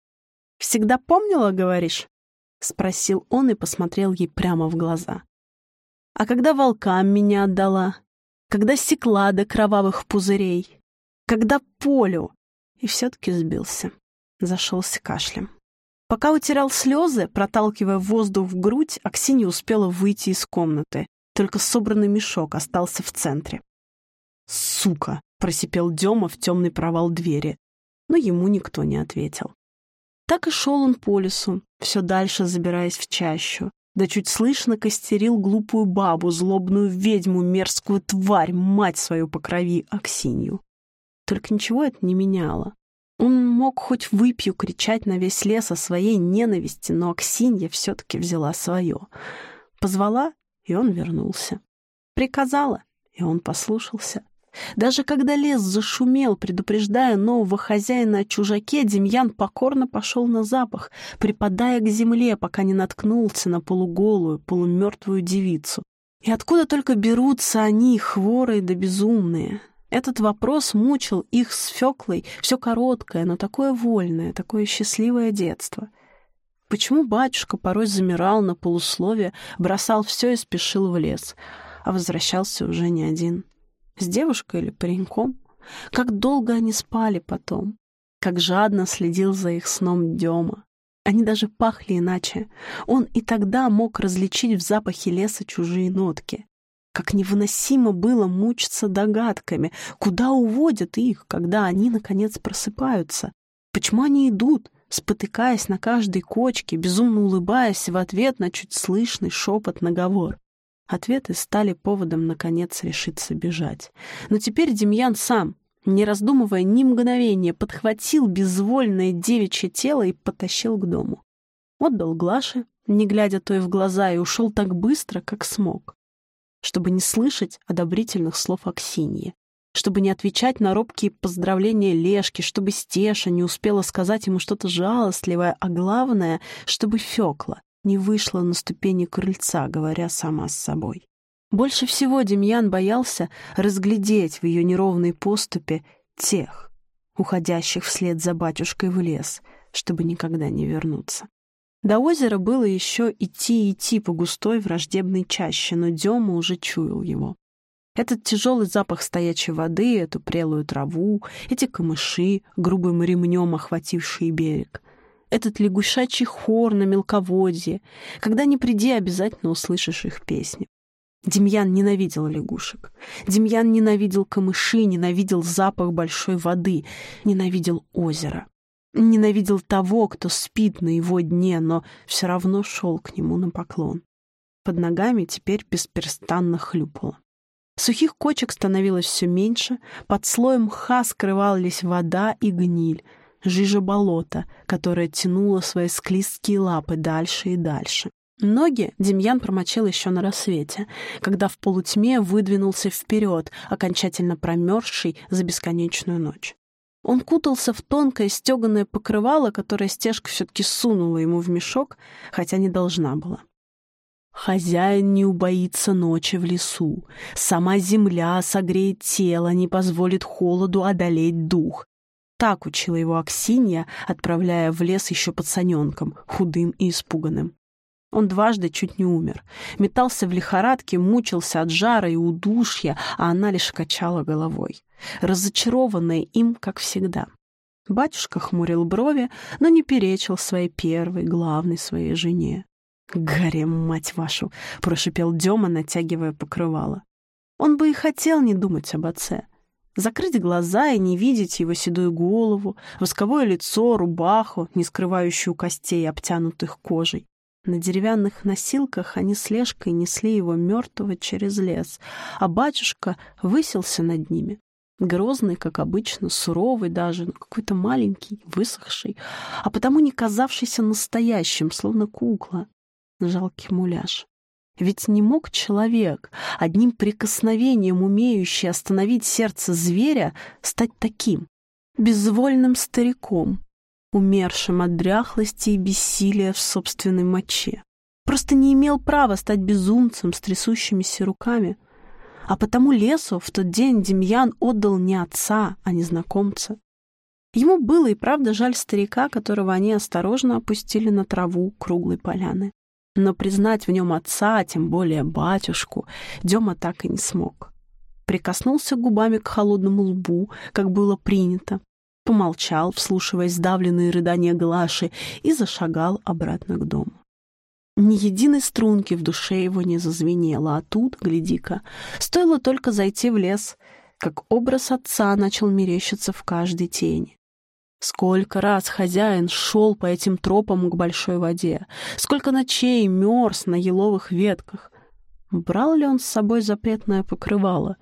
«Всегда помнила, говоришь?» — спросил он и посмотрел ей прямо в глаза. А когда волкам меня отдала? Когда стекла до кровавых пузырей? Когда полю? И все-таки сбился. Зашелся кашлем. Пока утирал слезы, проталкивая воздух в грудь, Аксинья успела выйти из комнаты. Только собранный мешок остался в центре. «Сука!» — просипел Дема в темный провал двери. Но ему никто не ответил. Так и шел он по лесу, все дальше забираясь в чащу да чуть слышно костерил глупую бабу, злобную ведьму, мерзкую тварь, мать свою по крови, Аксинью. Только ничего это не меняло. Он мог хоть выпью кричать на весь лес о своей ненависти, но Аксинья все-таки взяла свое. Позвала, и он вернулся. Приказала, и он послушался. Даже когда лес зашумел, предупреждая нового хозяина о чужаке, Демьян покорно пошел на запах, припадая к земле, пока не наткнулся на полуголую, полумертвую девицу. И откуда только берутся они, хворые да безумные? Этот вопрос мучил их с Феклой все короткое, но такое вольное, такое счастливое детство. Почему батюшка порой замирал на полусловие, бросал все и спешил в лес, а возвращался уже не один? С девушкой или пареньком? Как долго они спали потом? Как жадно следил за их сном Дема? Они даже пахли иначе. Он и тогда мог различить в запахе леса чужие нотки. Как невыносимо было мучиться догадками, куда уводят их, когда они, наконец, просыпаются. Почему они идут, спотыкаясь на каждой кочке, безумно улыбаясь в ответ на чуть слышный шепот-наговор. Ответы стали поводом, наконец, решиться бежать. Но теперь Демьян сам, не раздумывая ни мгновения, подхватил безвольное девичье тело и потащил к дому. Отдал Глаше, не глядя той в глаза, и ушел так быстро, как смог чтобы не слышать одобрительных слов Аксиньи, чтобы не отвечать на робкие поздравления Лешки, чтобы Стеша не успела сказать ему что-то жалостливое, а главное, чтобы Фёкла не вышла на ступени крыльца, говоря сама с собой. Больше всего Демьян боялся разглядеть в ее неровной поступе тех, уходящих вслед за батюшкой в лес, чтобы никогда не вернуться. До озера было еще идти и идти по густой враждебной чаще, но Дема уже чуял его. Этот тяжелый запах стоячей воды, эту прелую траву, эти камыши, грубым ремнем охватившие берег. Этот лягушачий хор на мелководье. Когда не приди, обязательно услышишь их песни. Демьян ненавидел лягушек. Демьян ненавидел камыши, ненавидел запах большой воды, ненавидел озеро. Ненавидел того, кто спит на его дне, но все равно шел к нему на поклон. Под ногами теперь бесперестанно хлюпало. Сухих кочек становилось все меньше, под слоем мха скрывались вода и гниль, жижа болота, которая тянула свои склизкие лапы дальше и дальше. Ноги Демьян промочил еще на рассвете, когда в полутьме выдвинулся вперед, окончательно промерзший за бесконечную ночь. Он кутался в тонкое стеганое покрывало, которое стежка все-таки сунула ему в мешок, хотя не должна была. Хозяин не убоится ночи в лесу. Сама земля согреет тело, не позволит холоду одолеть дух. Так учила его Аксинья, отправляя в лес еще пацаненком, худым и испуганным. Он дважды чуть не умер. Метался в лихорадке, мучился от жара и удушья, а она лишь качала головой, разочарованная им, как всегда. Батюшка хмурил брови, но не перечил своей первой, главной своей жене. «Гарем, мать вашу!» — прошипел Дема, натягивая покрывало. Он бы и хотел не думать об отце. Закрыть глаза и не видеть его седую голову, восковое лицо, рубаху, не скрывающую костей, обтянутых кожей. На деревянных носилках они с Лешкой несли его мертвого через лес, а батюшка высился над ними. Грозный, как обычно, суровый даже, но какой-то маленький, высохший, а потому не казавшийся настоящим, словно кукла. Жалкий муляж. Ведь не мог человек, одним прикосновением умеющий остановить сердце зверя, стать таким, безвольным стариком, умершим от дряхлости и бессилия в собственной моче. Просто не имел права стать безумцем с трясущимися руками. А потому лесу в тот день Демьян отдал не отца, а незнакомца. Ему было и правда жаль старика, которого они осторожно опустили на траву круглой поляны. Но признать в нем отца, а тем более батюшку, Дема так и не смог. Прикоснулся губами к холодному лбу, как было принято, помолчал, вслушиваясь сдавленные рыдания Глаши, и зашагал обратно к дому. Ни единой струнки в душе его не зазвенело, а тут, гляди-ка, стоило только зайти в лес, как образ отца начал мерещиться в каждой тени. Сколько раз хозяин шел по этим тропам к большой воде, сколько ночей мерз на еловых ветках. Брал ли он с собой запретное покрывало?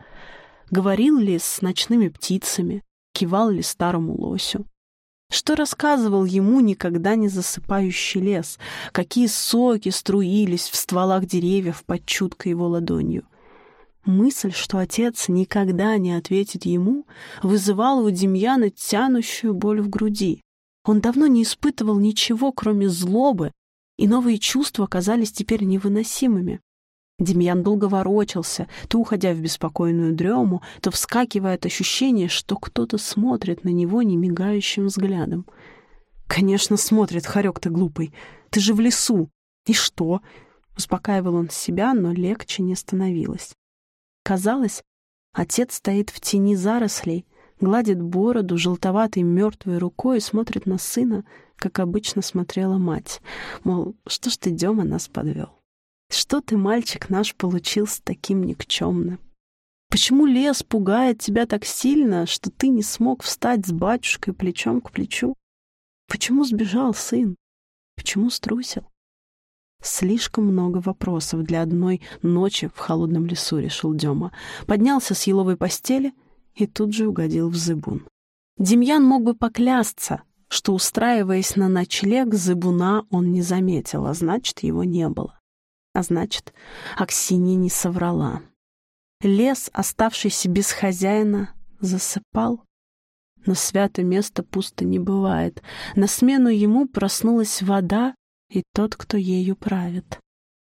Говорил ли с ночными птицами? кивал ли старому лосю. Что рассказывал ему никогда не засыпающий лес, какие соки струились в стволах деревьев под чуткой его ладонью. Мысль, что отец никогда не ответит ему, вызывала у Демьяна тянущую боль в груди. Он давно не испытывал ничего, кроме злобы, и новые чувства казались теперь невыносимыми. Демьян долго ворочался, то уходя в беспокойную дрему, то вскакивая от ощущения, что кто-то смотрит на него немигающим взглядом. «Конечно, смотрит, хорек ты глупый. Ты же в лесу. И что?» Успокаивал он себя, но легче не становилось. Казалось, отец стоит в тени зарослей, гладит бороду желтоватой мертвой рукой и смотрит на сына, как обычно смотрела мать. Мол, что ж ты, Дема, нас подвел? Что ты, мальчик наш, получился таким никчемным? Почему лес пугает тебя так сильно, что ты не смог встать с батюшкой плечом к плечу? Почему сбежал сын? Почему струсил? Слишком много вопросов для одной ночи в холодном лесу, решил Дема. Поднялся с еловой постели и тут же угодил в зыбун. Демьян мог бы поклясться, что, устраиваясь на ночлег, зыбуна он не заметил, а значит, его не было. А значит, Аксинья не соврала. Лес, оставшийся без хозяина, засыпал. Но святое место пусто не бывает. На смену ему проснулась вода и тот, кто ею правит.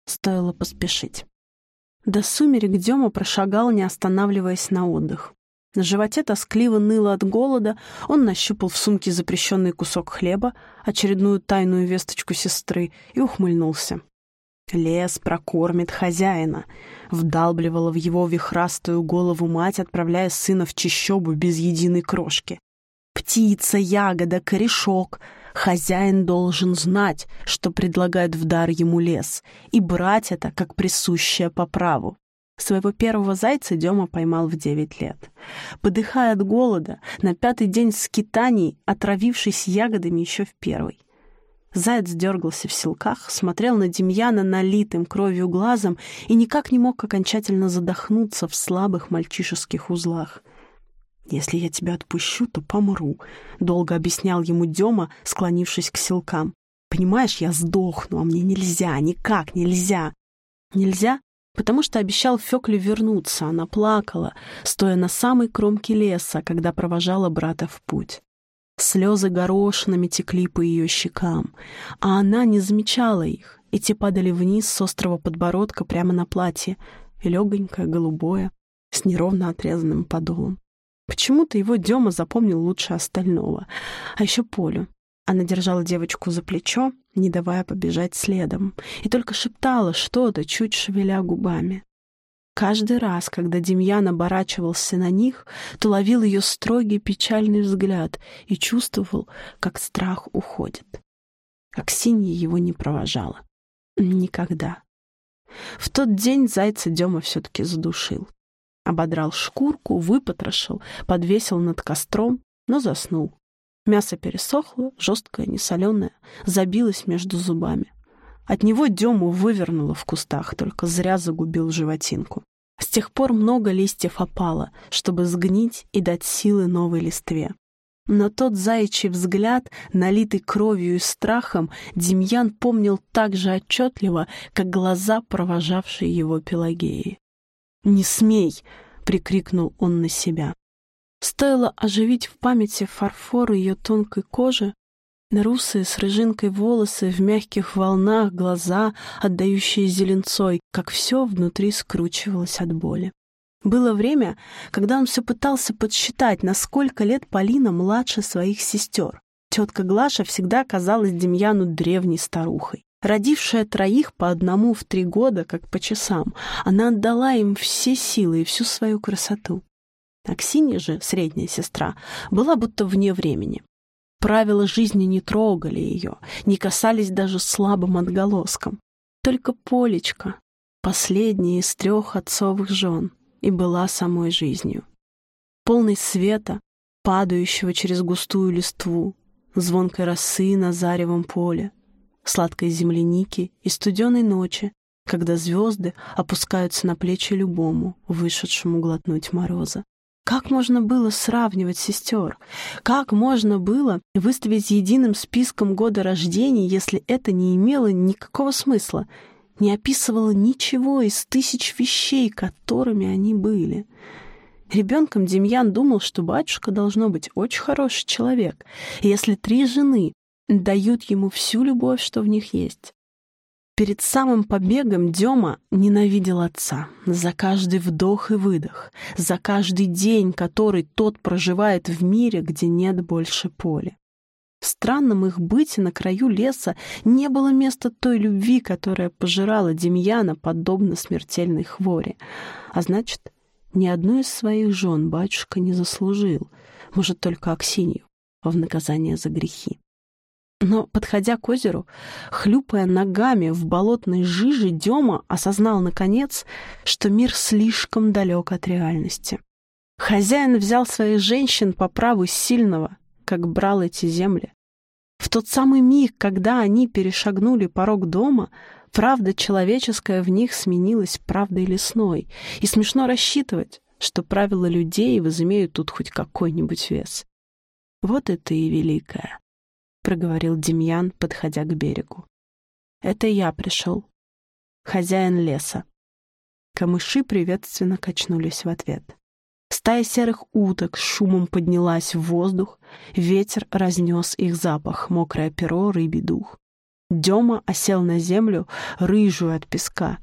Стоило поспешить. До сумерек Дема прошагал, не останавливаясь на отдых. На животе тоскливо ныло от голода, он нащупал в сумке запрещенный кусок хлеба, очередную тайную весточку сестры, и ухмыльнулся. Лес прокормит хозяина. Вдалбливала в его вихрастую голову мать, отправляя сына в чищобу без единой крошки. Птица, ягода, корешок. Хозяин должен знать, что предлагает в дар ему лес, и брать это как присущее по праву. Своего первого зайца Дема поймал в девять лет. Подыхая от голода, на пятый день скитаний, отравившись ягодами еще в первый. Заяц дергался в селках, смотрел на Демьяна налитым кровью глазом и никак не мог окончательно задохнуться в слабых мальчишеских узлах. «Если я тебя отпущу, то помру», — долго объяснял ему Дема, склонившись к селкам. «Понимаешь, я сдохну, а мне нельзя, никак нельзя». «Нельзя?» потому что обещал Фёкле вернуться. Она плакала, стоя на самой кромке леса, когда провожала брата в путь. Слезы горошинами текли по ее щекам, а она не замечала их, и те падали вниз с острого подбородка прямо на платье, легонькое, голубое, с неровно отрезанным подолом. Почему-то его Дема запомнил лучше остального. А еще Полю. Она держала девочку за плечо, не давая побежать следом, и только шептала что-то, чуть шевеля губами. Каждый раз, когда Демьян оборачивался на них, то ловил ее строгий печальный взгляд и чувствовал, как страх уходит. Аксинья его не провожала. Никогда. В тот день зайца Дема все-таки задушил. Ободрал шкурку, выпотрошил, подвесил над костром, но заснул. Мясо пересохло, жесткое, несоленое, забилось между зубами. От него Дему вывернуло в кустах, только зря загубил животинку. С тех пор много листьев опало, чтобы сгнить и дать силы новой листве. Но тот заячий взгляд, налитый кровью и страхом, Демьян помнил так же отчетливо, как глаза, провожавшие его Пелагеи. «Не смей!» — прикрикнул он на себя. Стоило оживить в памяти фарфор ее тонкой кожи, русые с рыжинкой волосы, в мягких волнах глаза, отдающие зеленцой, как все внутри скручивалось от боли. Было время, когда он все пытался подсчитать, на сколько лет Полина младше своих сестер. Тетка Глаша всегда казалась Демьяну древней старухой. Родившая троих по одному в три года, как по часам, она отдала им все силы и всю свою красоту. Аксинья же, средняя сестра, была будто вне времени. Правила жизни не трогали ее, не касались даже слабым отголоском. Только Полечка, последняя из трех отцовых жен, и была самой жизнью. Полный света, падающего через густую листву, звонкой росы на заревом поле, сладкой земляники и студеной ночи, когда звезды опускаются на плечи любому, вышедшему глотнуть мороза. Как можно было сравнивать сестер? Как можно было выставить единым списком года рождения, если это не имело никакого смысла, не описывало ничего из тысяч вещей, которыми они были? Ребенком Демьян думал, что батюшка должно быть очень хороший человек, если три жены дают ему всю любовь, что в них есть. Перед самым побегом Дема ненавидел отца за каждый вдох и выдох, за каждый день, который тот проживает в мире, где нет больше поля. В странном их быте на краю леса не было места той любви, которая пожирала Демьяна подобно смертельной хворе. А значит, ни одну из своих жен батюшка не заслужил, может, только Аксинью, в наказание за грехи. Но, подходя к озеру, хлюпая ногами в болотной жиже, Дема осознал, наконец, что мир слишком далек от реальности. Хозяин взял своих женщин по праву сильного, как брал эти земли. В тот самый миг, когда они перешагнули порог дома, правда человеческая в них сменилась правдой лесной, и смешно рассчитывать, что правила людей возымеют тут хоть какой-нибудь вес. Вот это и великое. — проговорил Демьян, подходя к берегу. «Это я пришел. Хозяин леса». Камыши приветственно качнулись в ответ. Стая серых уток с шумом поднялась в воздух, ветер разнес их запах, мокрое перо, рыбий дух. Дема осел на землю, рыжую от песка.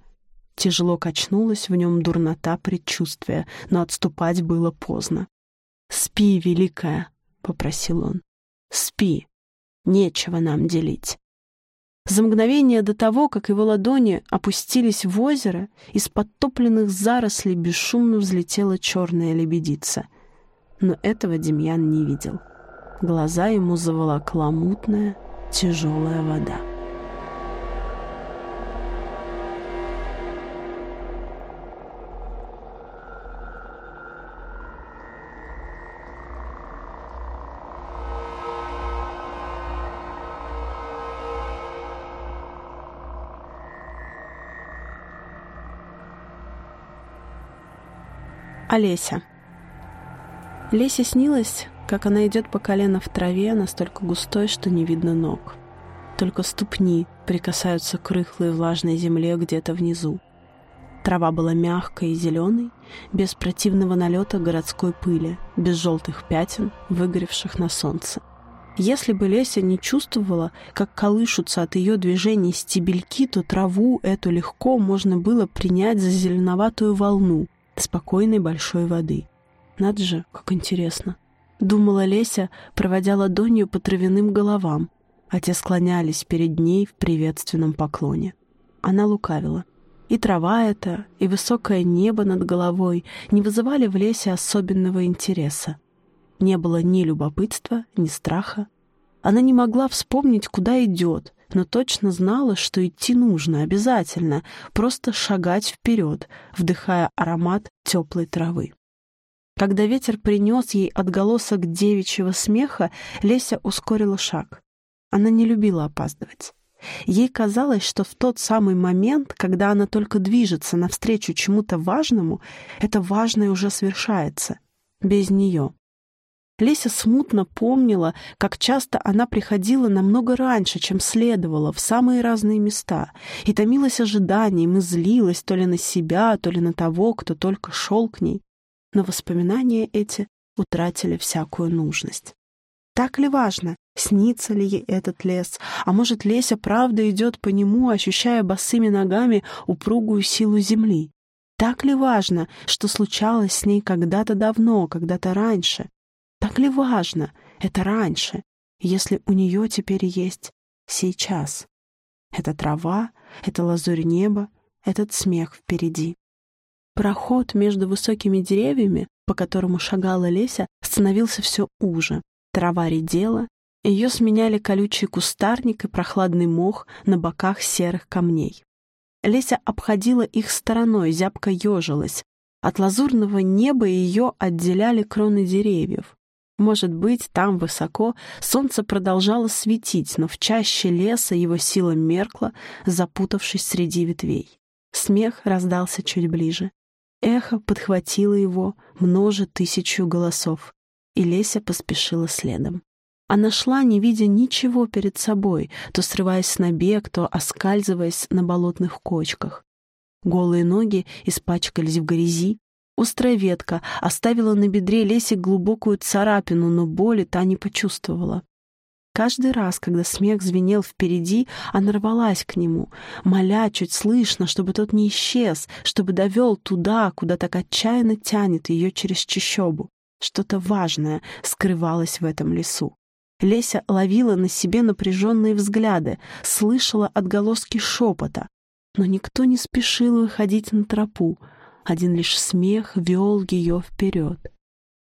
Тяжело качнулась в нем дурнота предчувствия, но отступать было поздно. «Спи, великая!» — попросил он. «Спи!» Нечего нам делить. За мгновение до того, как его ладони опустились в озеро, из подтопленных зарослей бесшумно взлетела черная лебедица. Но этого Демьян не видел. Глаза ему заволокла мутная, тяжелая вода. Олеся. Лесе снилось, как она идет по колено в траве, настолько густой, что не видно ног. Только ступни прикасаются к рыхлой влажной земле где-то внизу. Трава была мягкой и зеленой, без противного налета городской пыли, без желтых пятен, выгоревших на солнце. Если бы Леся не чувствовала, как колышутся от ее движений стебельки, то траву эту легко можно было принять за зеленоватую волну, спокойной большой воды. Надо же, как интересно. Думала Леся, проводя ладонью по травяным головам, а те склонялись перед ней в приветственном поклоне. Она лукавила. И трава эта, и высокое небо над головой не вызывали в лесе особенного интереса. Не было ни любопытства, ни страха. Она не могла вспомнить, куда идет, но точно знала, что идти нужно обязательно, просто шагать вперед, вдыхая аромат теплой травы. Когда ветер принес ей отголосок девичьего смеха, Леся ускорила шаг. Она не любила опаздывать. Ей казалось, что в тот самый момент, когда она только движется навстречу чему-то важному, это важное уже свершается. Без нее. Леся смутно помнила, как часто она приходила намного раньше, чем следовало, в самые разные места, и томилась ожиданием, и злилась то ли на себя, то ли на того, кто только шел к ней. Но воспоминания эти утратили всякую нужность. Так ли важно, снится ли ей этот лес, а может, Леся правда идет по нему, ощущая босыми ногами упругую силу земли? Так ли важно, что случалось с ней когда-то давно, когда-то раньше? Так ли важно это раньше, если у нее теперь есть сейчас? Это трава, это лазурь неба, этот смех впереди. Проход между высокими деревьями, по которому шагала Леся, становился все уже. Трава редела, ее сменяли колючий кустарник и прохладный мох на боках серых камней. Леся обходила их стороной, зябко ежилась. От лазурного неба ее отделяли кроны деревьев. Может быть, там высоко солнце продолжало светить, но в чаще леса его сила меркла, запутавшись среди ветвей. Смех раздался чуть ближе. Эхо подхватило его, множе тысячу голосов, и Леся поспешила следом. Она шла, не видя ничего перед собой, то срываясь на бег, то оскальзываясь на болотных кочках. Голые ноги испачкались в грязи, Острая ветка оставила на бедре Леси глубокую царапину, но боли та не почувствовала. Каждый раз, когда смех звенел впереди, она рвалась к нему, моля чуть слышно, чтобы тот не исчез, чтобы довел туда, куда так отчаянно тянет ее через чащобу. Что-то важное скрывалось в этом лесу. Леся ловила на себе напряженные взгляды, слышала отголоски шепота, но никто не спешил выходить на тропу, один лишь смех вел ее вперед.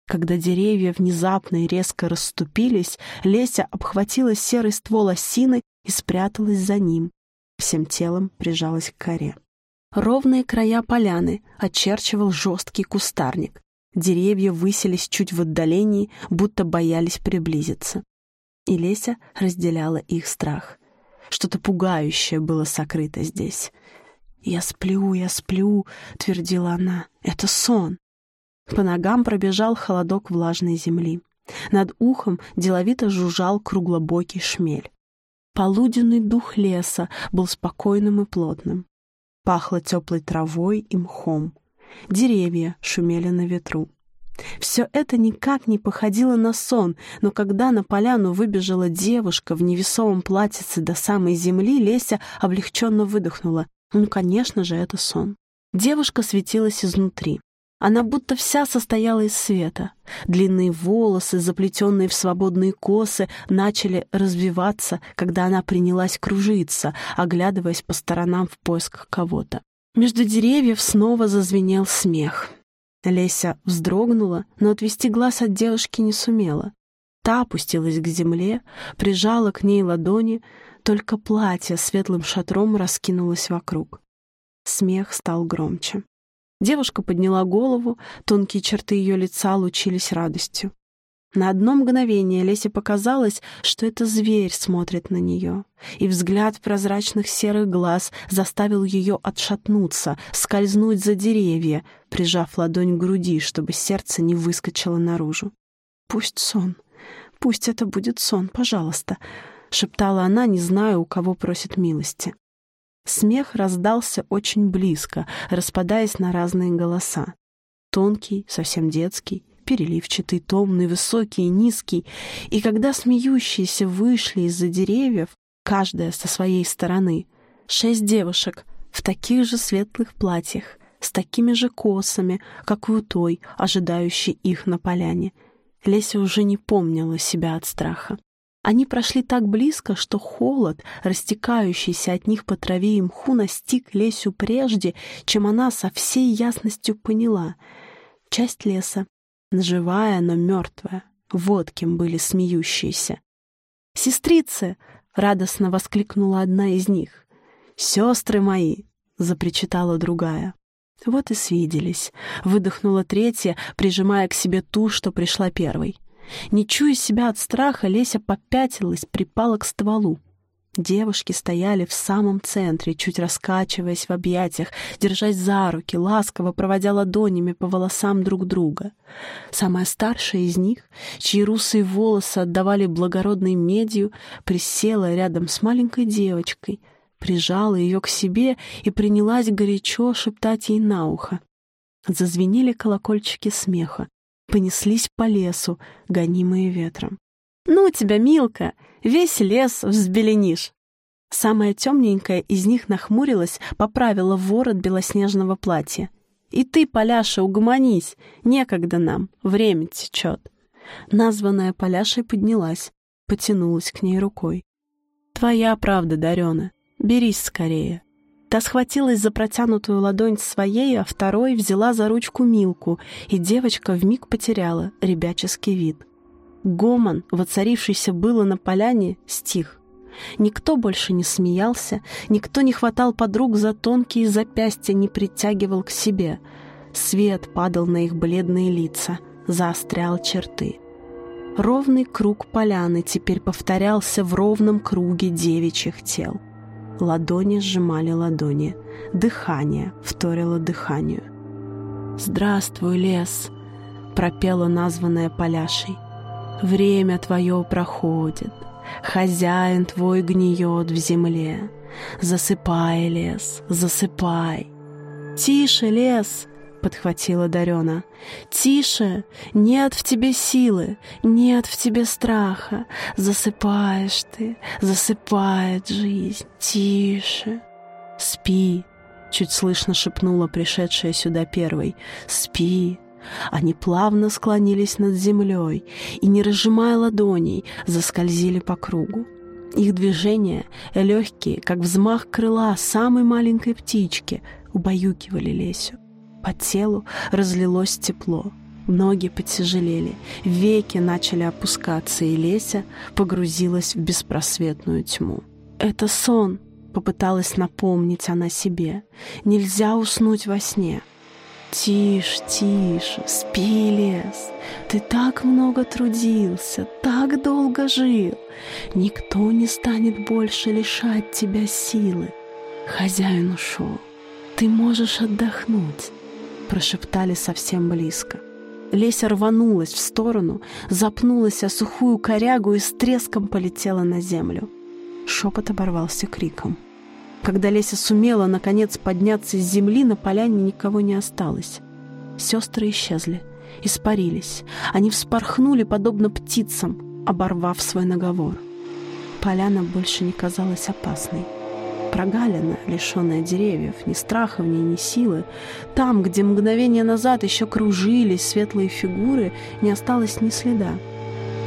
Когда деревья внезапно и резко расступились, Леся обхватила серый ствол осины и спряталась за ним. Всем телом прижалась к коре. Ровные края поляны очерчивал жесткий кустарник. Деревья высились чуть в отдалении, будто боялись приблизиться. И Леся разделяла их страх. Что-то пугающее было сокрыто здесь. «Я сплю, я сплю», — твердила она. «Это сон». По ногам пробежал холодок влажной земли. Над ухом деловито жужжал круглобокий шмель. Полуденный дух леса был спокойным и плотным. Пахло теплой травой и мхом. Деревья шумели на ветру. Все это никак не походило на сон, но когда на поляну выбежала девушка в невесомом платьице до самой земли, Леся облегченно выдохнула. Ну, конечно же, это сон. Девушка светилась изнутри. Она будто вся состояла из света. Длинные волосы, заплетенные в свободные косы, начали развиваться, когда она принялась кружиться, оглядываясь по сторонам в поисках кого-то. Между деревьев снова зазвенел смех. Леся вздрогнула, но отвести глаз от девушки не сумела. Та опустилась к земле, прижала к ней ладони, только платье светлым шатром раскинулось вокруг. Смех стал громче. Девушка подняла голову, тонкие черты ее лица лучились радостью. На одно мгновение Лесе показалось, что это зверь смотрит на нее, и взгляд прозрачных серых глаз заставил ее отшатнуться, скользнуть за деревья, прижав ладонь к груди, чтобы сердце не выскочило наружу. «Пусть сон, пусть это будет сон, пожалуйста», — шептала она, не зная, у кого просит милости. Смех раздался очень близко, распадаясь на разные голоса. Тонкий, совсем детский, переливчатый, томный, высокий и низкий, и когда смеющиеся вышли из-за деревьев, каждая со своей стороны, шесть девушек в таких же светлых платьях, с такими же косами, как и у той, ожидающей их на поляне. Леся уже не помнила себя от страха. Они прошли так близко, что холод, растекающийся от них по траве и мху, настиг Лесю прежде, чем она со всей ясностью поняла. Часть леса живая, но мертвая. Вот кем были смеющиеся. «Сестрицы!» — радостно воскликнула одна из них. «Сестры мои!» — запричитала другая. Вот и свиделись. Выдохнула третья, прижимая к себе ту, что пришла первой. Не чуя себя от страха, Леся попятилась, припала к стволу. Девушки стояли в самом центре, чуть раскачиваясь в объятиях, держась за руки, ласково проводя ладонями по волосам друг друга. Самая старшая из них, чьи русые волосы отдавали благородной медью, присела рядом с маленькой девочкой, прижала ее к себе и принялась горячо шептать ей на ухо. Зазвенели колокольчики смеха, понеслись по лесу, гонимые ветром. «Ну тебя, Милка, весь лес взбеленишь!» Самая темненькая из них нахмурилась, поправила ворот белоснежного платья. «И ты, Поляша, угомонись! Некогда нам, время течет!» Названная Поляшей поднялась, потянулась к ней рукой. «Твоя правда, Дарена, берись скорее!» Та схватилась за протянутую ладонь своей, а второй взяла за ручку Милку, и девочка вмиг потеряла ребяческий вид. Гомон, воцарившийся было на поляне, стих. Никто больше не смеялся, никто не хватал подруг за тонкие запястья, не притягивал к себе. Свет падал на их бледные лица, заострял черты. Ровный круг поляны теперь повторялся в ровном круге девичьих тел. Ладони сжимали ладони, дыхание вторило дыханию. «Здравствуй, лес!» — пропела названная Поляшей. Время твое проходит, хозяин твой гниет в земле. Засыпай, лес, засыпай. Тише, лес, подхватила Дарена. «Тише! Нет в тебе силы, нет в тебе страха. Засыпаешь ты, засыпает жизнь. Тише! Спи!» Чуть слышно шепнула пришедшая сюда первой. «Спи!» Они плавно склонились над землей и, не разжимая ладоней, заскользили по кругу. Их движения, легкие, как взмах крыла самой маленькой птички, убаюкивали Лесю. По телу разлилось тепло. Ноги потяжелели, веки начали опускаться, и Леся погрузилась в беспросветную тьму. «Это сон», — попыталась напомнить она себе. «Нельзя уснуть во сне». «Тише, тише, спи, лес. Ты так много трудился, так долго жил. Никто не станет больше лишать тебя силы. Хозяин ушел. Ты можешь отдохнуть», — прошептали совсем близко. Леся рванулась в сторону, запнулась о сухую корягу и с треском полетела на землю. Шепот оборвался криком. Когда Леся сумела, наконец, подняться с земли, на поляне никого не осталось. Сестры исчезли, испарились. Они вспорхнули, подобно птицам, оборвав свой наговор. Поляна больше не казалась опасной. Прогалина, лишенная деревьев, ни страха в ней, ни силы. Там, где мгновение назад еще кружились светлые фигуры, не осталось ни следа.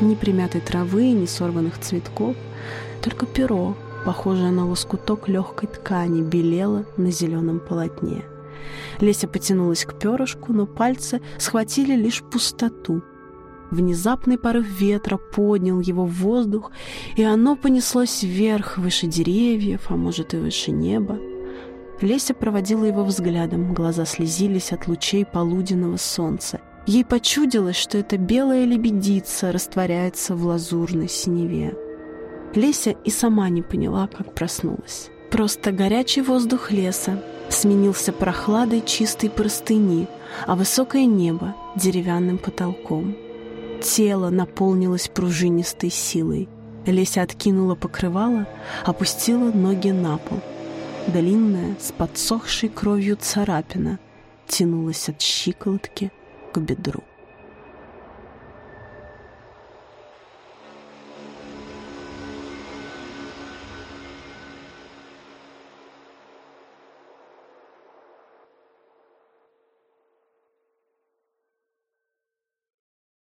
Ни примятой травы, ни сорванных цветков. Только перо, похожая на лоскуток легкой ткани, белела на зеленом полотне. Леся потянулась к перышку, но пальцы схватили лишь пустоту. Внезапный порыв ветра поднял его в воздух, и оно понеслось вверх, выше деревьев, а может и выше неба. Леся проводила его взглядом, глаза слезились от лучей полуденного солнца. Ей почудилось, что эта белая лебедица растворяется в лазурной синеве. Леся и сама не поняла, как проснулась. Просто горячий воздух леса сменился прохладой чистой простыни, а высокое небо — деревянным потолком. Тело наполнилось пружинистой силой. Леся откинула покрывало, опустила ноги на пол. Длинная, с подсохшей кровью царапина тянулась от щиколотки к бедру.